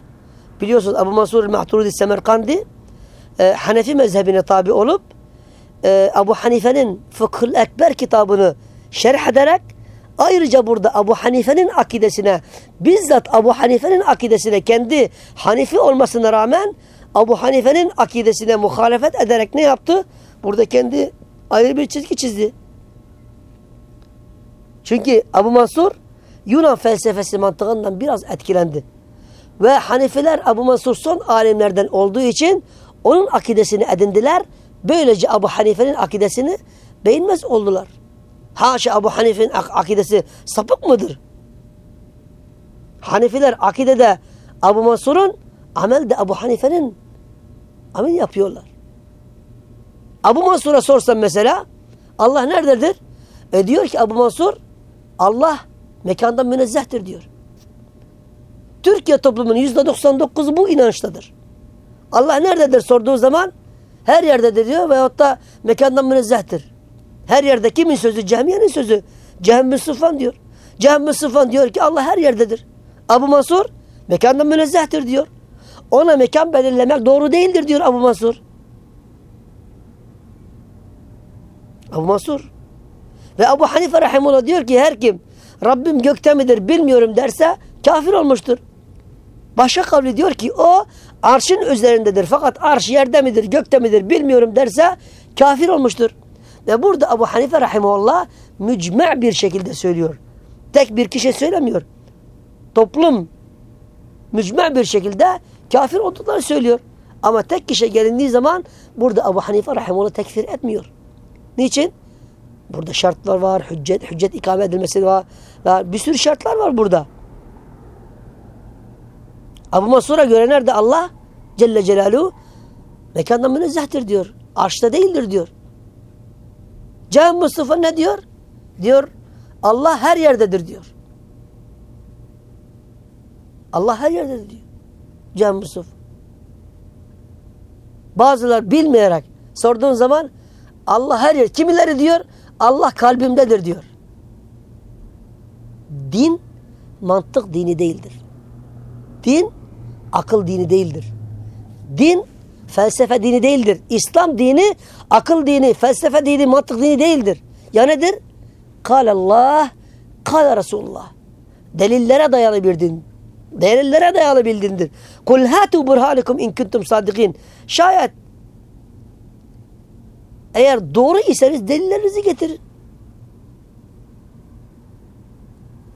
biliyorsunuz Abu Mansur el-Mahturudi Semerkandi e, Hanefi mezhebine tabi olup e, Abu Hanife'nin Fıkhül Ekber kitabını şerh ederek ayrıca burada Abu Hanife'nin akidesine bizzat Abu Hanife'nin akidesine kendi Hanifi olmasına rağmen Abu Hanife'nin akidesine muhalefet ederek ne yaptı? Burada kendi ayrı bir çizgi çizdi. Çünkü Abu Mansur Yunan felsefesi mantığından biraz etkilendi. Ve Hanifiler Abu Mansur son alimlerden olduğu için onun akidesini edindiler. Böylece Abu Hanife'nin akidesini beğenmez oldular. Haşa Abu Hanife'nin ak akidesi sapık mıdır? Hanifiler akidede Abu Mansur'un amelde Abu Hanife'nin amel yapıyorlar. Abu Mansur'a sorsam mesela Allah nerededir? E diyor ki Abu Mansur Allah mekandan münezzehtir diyor. Türkiye toplumunun yüzde 99 bu inançtadır. Allah nerededir sorduğu zaman her yerdedir diyor veyahut da mekandan münezzehtir. Her yerde kimin sözü? Cehmiye'nin sözü. Cehem Sıfan diyor. Cehem Sıfan diyor ki Allah her yerdedir. Abu Mansur mekandan münezzehtir diyor. Ona mekan belirlemek doğru değildir diyor Abu Mansur. Abu Mansur. Ve Abu Hanife Rahimullah diyor ki her kim Rabbim gökte midir bilmiyorum derse kafir olmuştur. Başka kavli diyor ki o arşın üzerindedir fakat arş yerde midir gökte midir bilmiyorum derse kafir olmuştur. Ve burada Abu Hanife Rahimullah mücme' bir şekilde söylüyor. Tek bir kişi söylemiyor. Toplum mücme' bir şekilde kafir olduklarını söylüyor. Ama tek kişi gelindiği zaman burada Abu Hanife Rahimullah tekfir etmiyor. Niçin? Burada şartlar var. Hüccet, hüccet ikame edilmesi var. Bir sürü şartlar var burada. Abu Mansur'a göre nerede Allah? Celle Celaluhu mekandan münezzehtir diyor. Arşta değildir diyor. Cem Mustafa ne diyor? Diyor Allah her yerdedir diyor. Allah her yerdedir diyor. Cem Mustafa. Bazılar bilmeyerek sorduğun zaman Allah her yer. Kimileri diyor Allah kalbimdedir diyor. Din mantık dini değildir. Din akıl dini değildir. Din felsefe dini değildir. İslam dini akıl dini, felsefe dini, mantık dini değildir. Ya nedir? Kâlallah, kâle Resulullah. Delillere dayalı bir din. Delillere dayalı bir dindir. Kul hatu burhanikum in kuntum sadikin. Şayet eğer doğru iseniz delillerinizi getirin.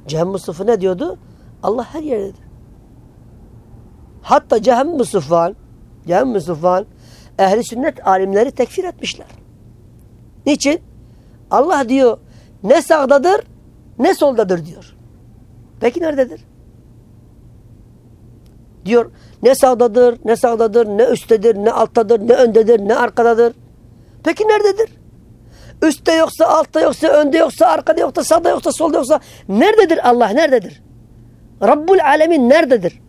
Cehem Mustafa ne diyordu? Allah her yerdedir. Hatta Cehem Mustafa Cehem Mustafa ehli sünnet alimleri tekfir etmişler. Niçin? Allah diyor ne sağdadır ne soldadır diyor. Peki nerededir? Diyor ne sağdadır ne sağdadır ne üsttedir ne alttadır ne öndedir ne arkadadır. Peki nerededir? Üstte yoksa, altta yoksa, önde yoksa, arkada yoksa, sağda yoksa, solda yoksa nerededir Allah? Nerededir? Rabbul Alemin nerededir?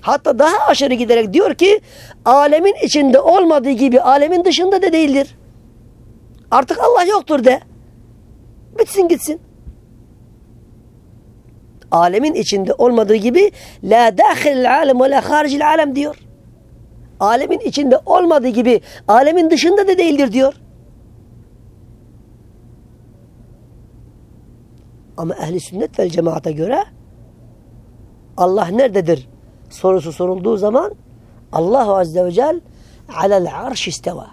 Hatta daha aşırı giderek diyor ki alemin içinde olmadığı gibi alemin dışında da değildir. Artık Allah yoktur de. Bitsin gitsin. Alemin içinde olmadığı gibi la dâhilil alem ve la haricil alem diyor alemin içinde olmadığı gibi alemin dışında da değildir diyor. Ama ehli sünnet vel cemaate göre Allah nerededir sorusu sorulduğu zaman Allah Azze ve Celle alel arş isteva.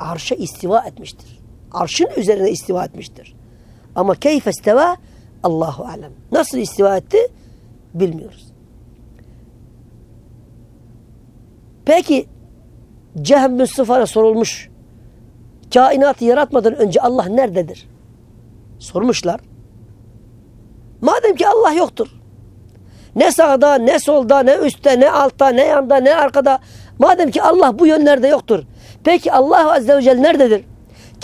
Arşa istiva etmiştir. Arşın üzerine istiva etmiştir. Ama keyfe isteva Allahu alem. Nasıl istiva etti bilmiyoruz. Peki Cehm Mustafa'ya sorulmuş. Kainatı yaratmadan önce Allah nerededir? Sormuşlar. Madem ki Allah yoktur. Ne sağda, ne solda, ne üstte, ne altta, ne yanda, ne arkada. Madem ki Allah bu yönlerde yoktur. Peki Allah Azze ve Celle nerededir?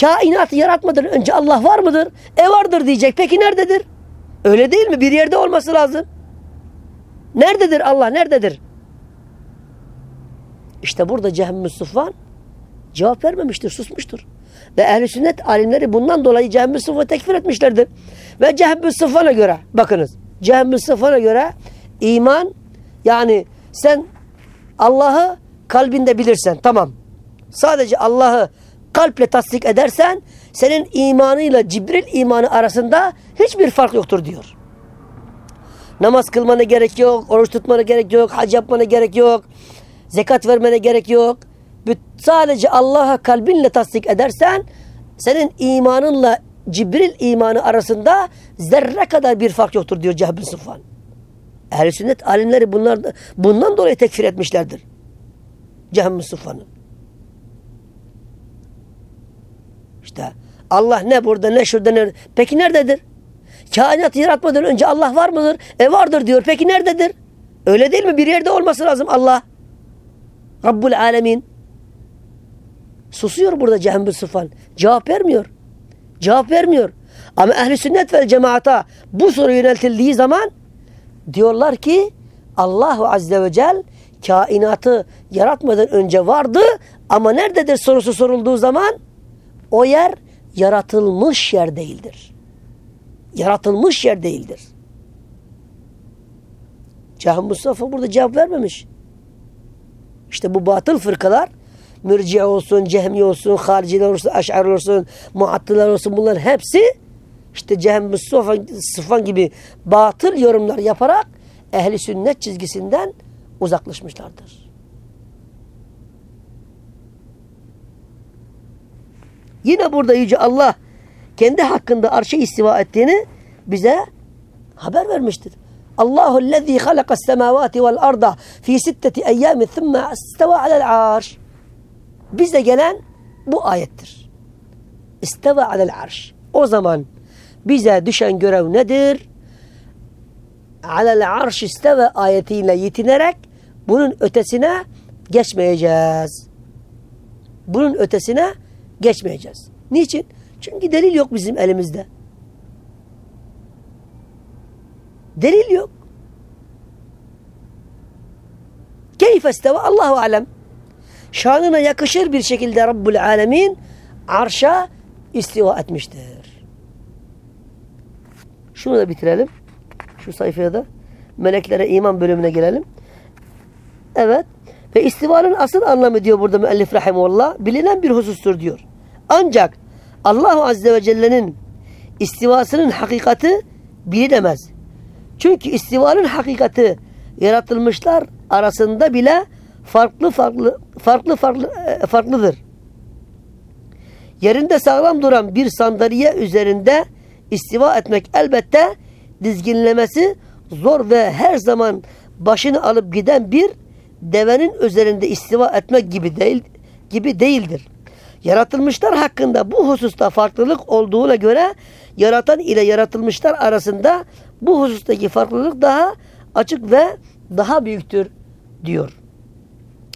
Kainatı yaratmadan önce Allah var mıdır? E vardır diyecek. Peki nerededir? Öyle değil mi? Bir yerde olması lazım. Nerededir Allah? Nerededir? İşte burada Cehm-i Sıfvan cevap vermemiştir, susmuştur. Ve ehl sünnet alimleri bundan dolayı Cehm-i Sıfvan'ı tekfir etmişlerdir. Ve Cehm-i Sıfvan'a göre, bakınız, Cehm-i Sıfvan'a göre iman, yani sen Allah'ı kalbinde bilirsen, tamam. Sadece Allah'ı kalple tasdik edersen, senin imanıyla Cibril imanı arasında hiçbir fark yoktur diyor. Namaz kılmana gerek yok, oruç tutmana gerek yok, hac yapmana gerek yok, zekat vermene gerek yok. Sadece Allah'a kalbinle tasdik edersen senin imanınla Cibril imanı arasında zerre kadar bir fark yoktur diyor Cehb bin Sıfan. Ehl-i sünnet alimleri bunlar, bundan dolayı tekfir etmişlerdir. Cehb bin Sıfan'ı. İşte Allah ne burada ne şurada ne... Peki nerededir? Kainatı yaratmadan önce Allah var mıdır? E vardır diyor. Peki nerededir? Öyle değil mi? Bir yerde olması lazım Allah. Rabbul Alemin. Susuyor burada Cehennem Sıfan. Cevap vermiyor. Cevap vermiyor. Ama ehli sünnet ve cemaata bu soru yöneltildiği zaman diyorlar ki Allahu Azze ve Celle kainatı yaratmadan önce vardı ama nerededir sorusu sorulduğu zaman o yer yaratılmış yer değildir. Yaratılmış yer değildir. Cahil Mustafa burada cevap vermemiş. İşte bu batıl fırkalar mürciye olsun, cehmi olsun, hariciler olsun, aş'ari olsun, muattılar olsun bunların hepsi işte Cehem Sıfan gibi batıl yorumlar yaparak ehli sünnet çizgisinden uzaklaşmışlardır. Yine burada Yüce Allah kendi hakkında arşa istiva ettiğini bize haber vermiştir. Lezî halakas semâvâti vel arda fî sitteti eyyâmin thumme isteva alel arş. Bize gelen bu ayettir. İsteva alel arş. O zaman bize düşen görev nedir? Alel arş isteve ayetiyle yetinerek bunun ötesine geçmeyeceğiz. Bunun ötesine geçmeyeceğiz. Niçin? Çünkü delil yok bizim elimizde. Delil yok. Keyfe isteva Allahu alem. Şanına yakışır bir şekilde Rabbul Alemin arşa istiva etmiştir. Şunu da bitirelim. Şu sayfaya da meleklere iman bölümüne gelelim. Evet. Ve istivanın asıl anlamı diyor burada müellif rahimullah bilinen bir husustur diyor. Ancak Allahu Azze ve Celle'nin istivasının hakikati bilinemez. Çünkü istivanın hakikati yaratılmışlar arasında bile farklı farklı farklı farklı e, farklıdır. Yerinde sağlam duran bir sandalye üzerinde istiva etmek elbette dizginlemesi zor ve her zaman başını alıp giden bir devenin üzerinde istiva etmek gibi değil gibi değildir. Yaratılmışlar hakkında bu hususta farklılık olduğuna göre yaratan ile yaratılmışlar arasında bu husustaki farklılık daha açık ve daha büyüktür diyor.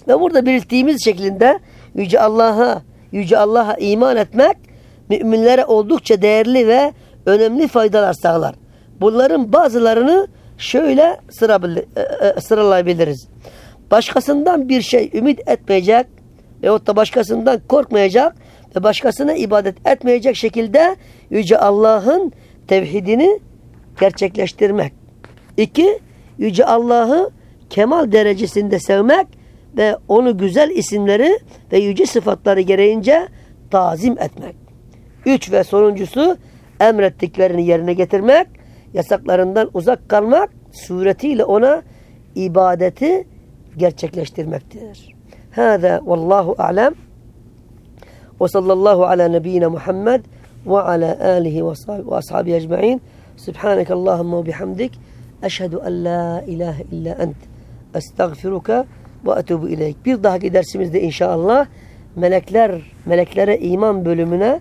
Ve burada belirttiğimiz şeklinde Yüce Allah'a Yüce Allah'a iman etmek müminlere oldukça değerli ve önemli faydalar sağlar. Bunların bazılarını şöyle e, e, sıralayabiliriz. Başkasından bir şey ümit etmeyecek veyahut da başkasından korkmayacak ve başkasına ibadet etmeyecek şekilde Yüce Allah'ın tevhidini gerçekleştirmek. İki, Yüce Allah'ı kemal derecesinde sevmek ve onu güzel isimleri ve yüce sıfatları gereğince tazim etmek. Üç ve sonuncusu emrettiklerini yerine getirmek, yasaklarından uzak kalmak suretiyle ona ibadeti gerçekleştirmektir. Hâzâ vallahu a'lem ve sallallahu ala nebiyyina Muhammed ve ala alihi ve ashabi ecma'in سبحانك اللهم وبحمدك أشهد أن لا إله إلا أنت أستغفرك وأتوب إليك. برضاها كدرسيمز إن شاء الله ملكلر ملكلر إيمان بلومنا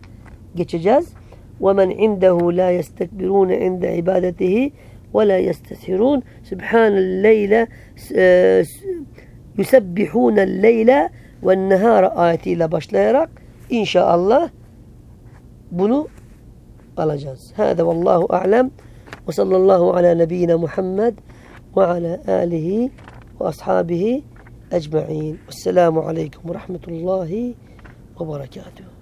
جتشجاز ومن عنده لا يستكبرون عند عبادته ولا يستسهرون سبحان الليلة يسبحون الليل والنهار آياتي لبشلا إن شاء الله bunu alacağız. Hâde vallahu a'lem ve sallallahu ala nebiyyina Muhammed ve ala alihi ve ashabihi ecma'in. Vesselamu aleyküm ve rahmetullahi ve berekatuhu.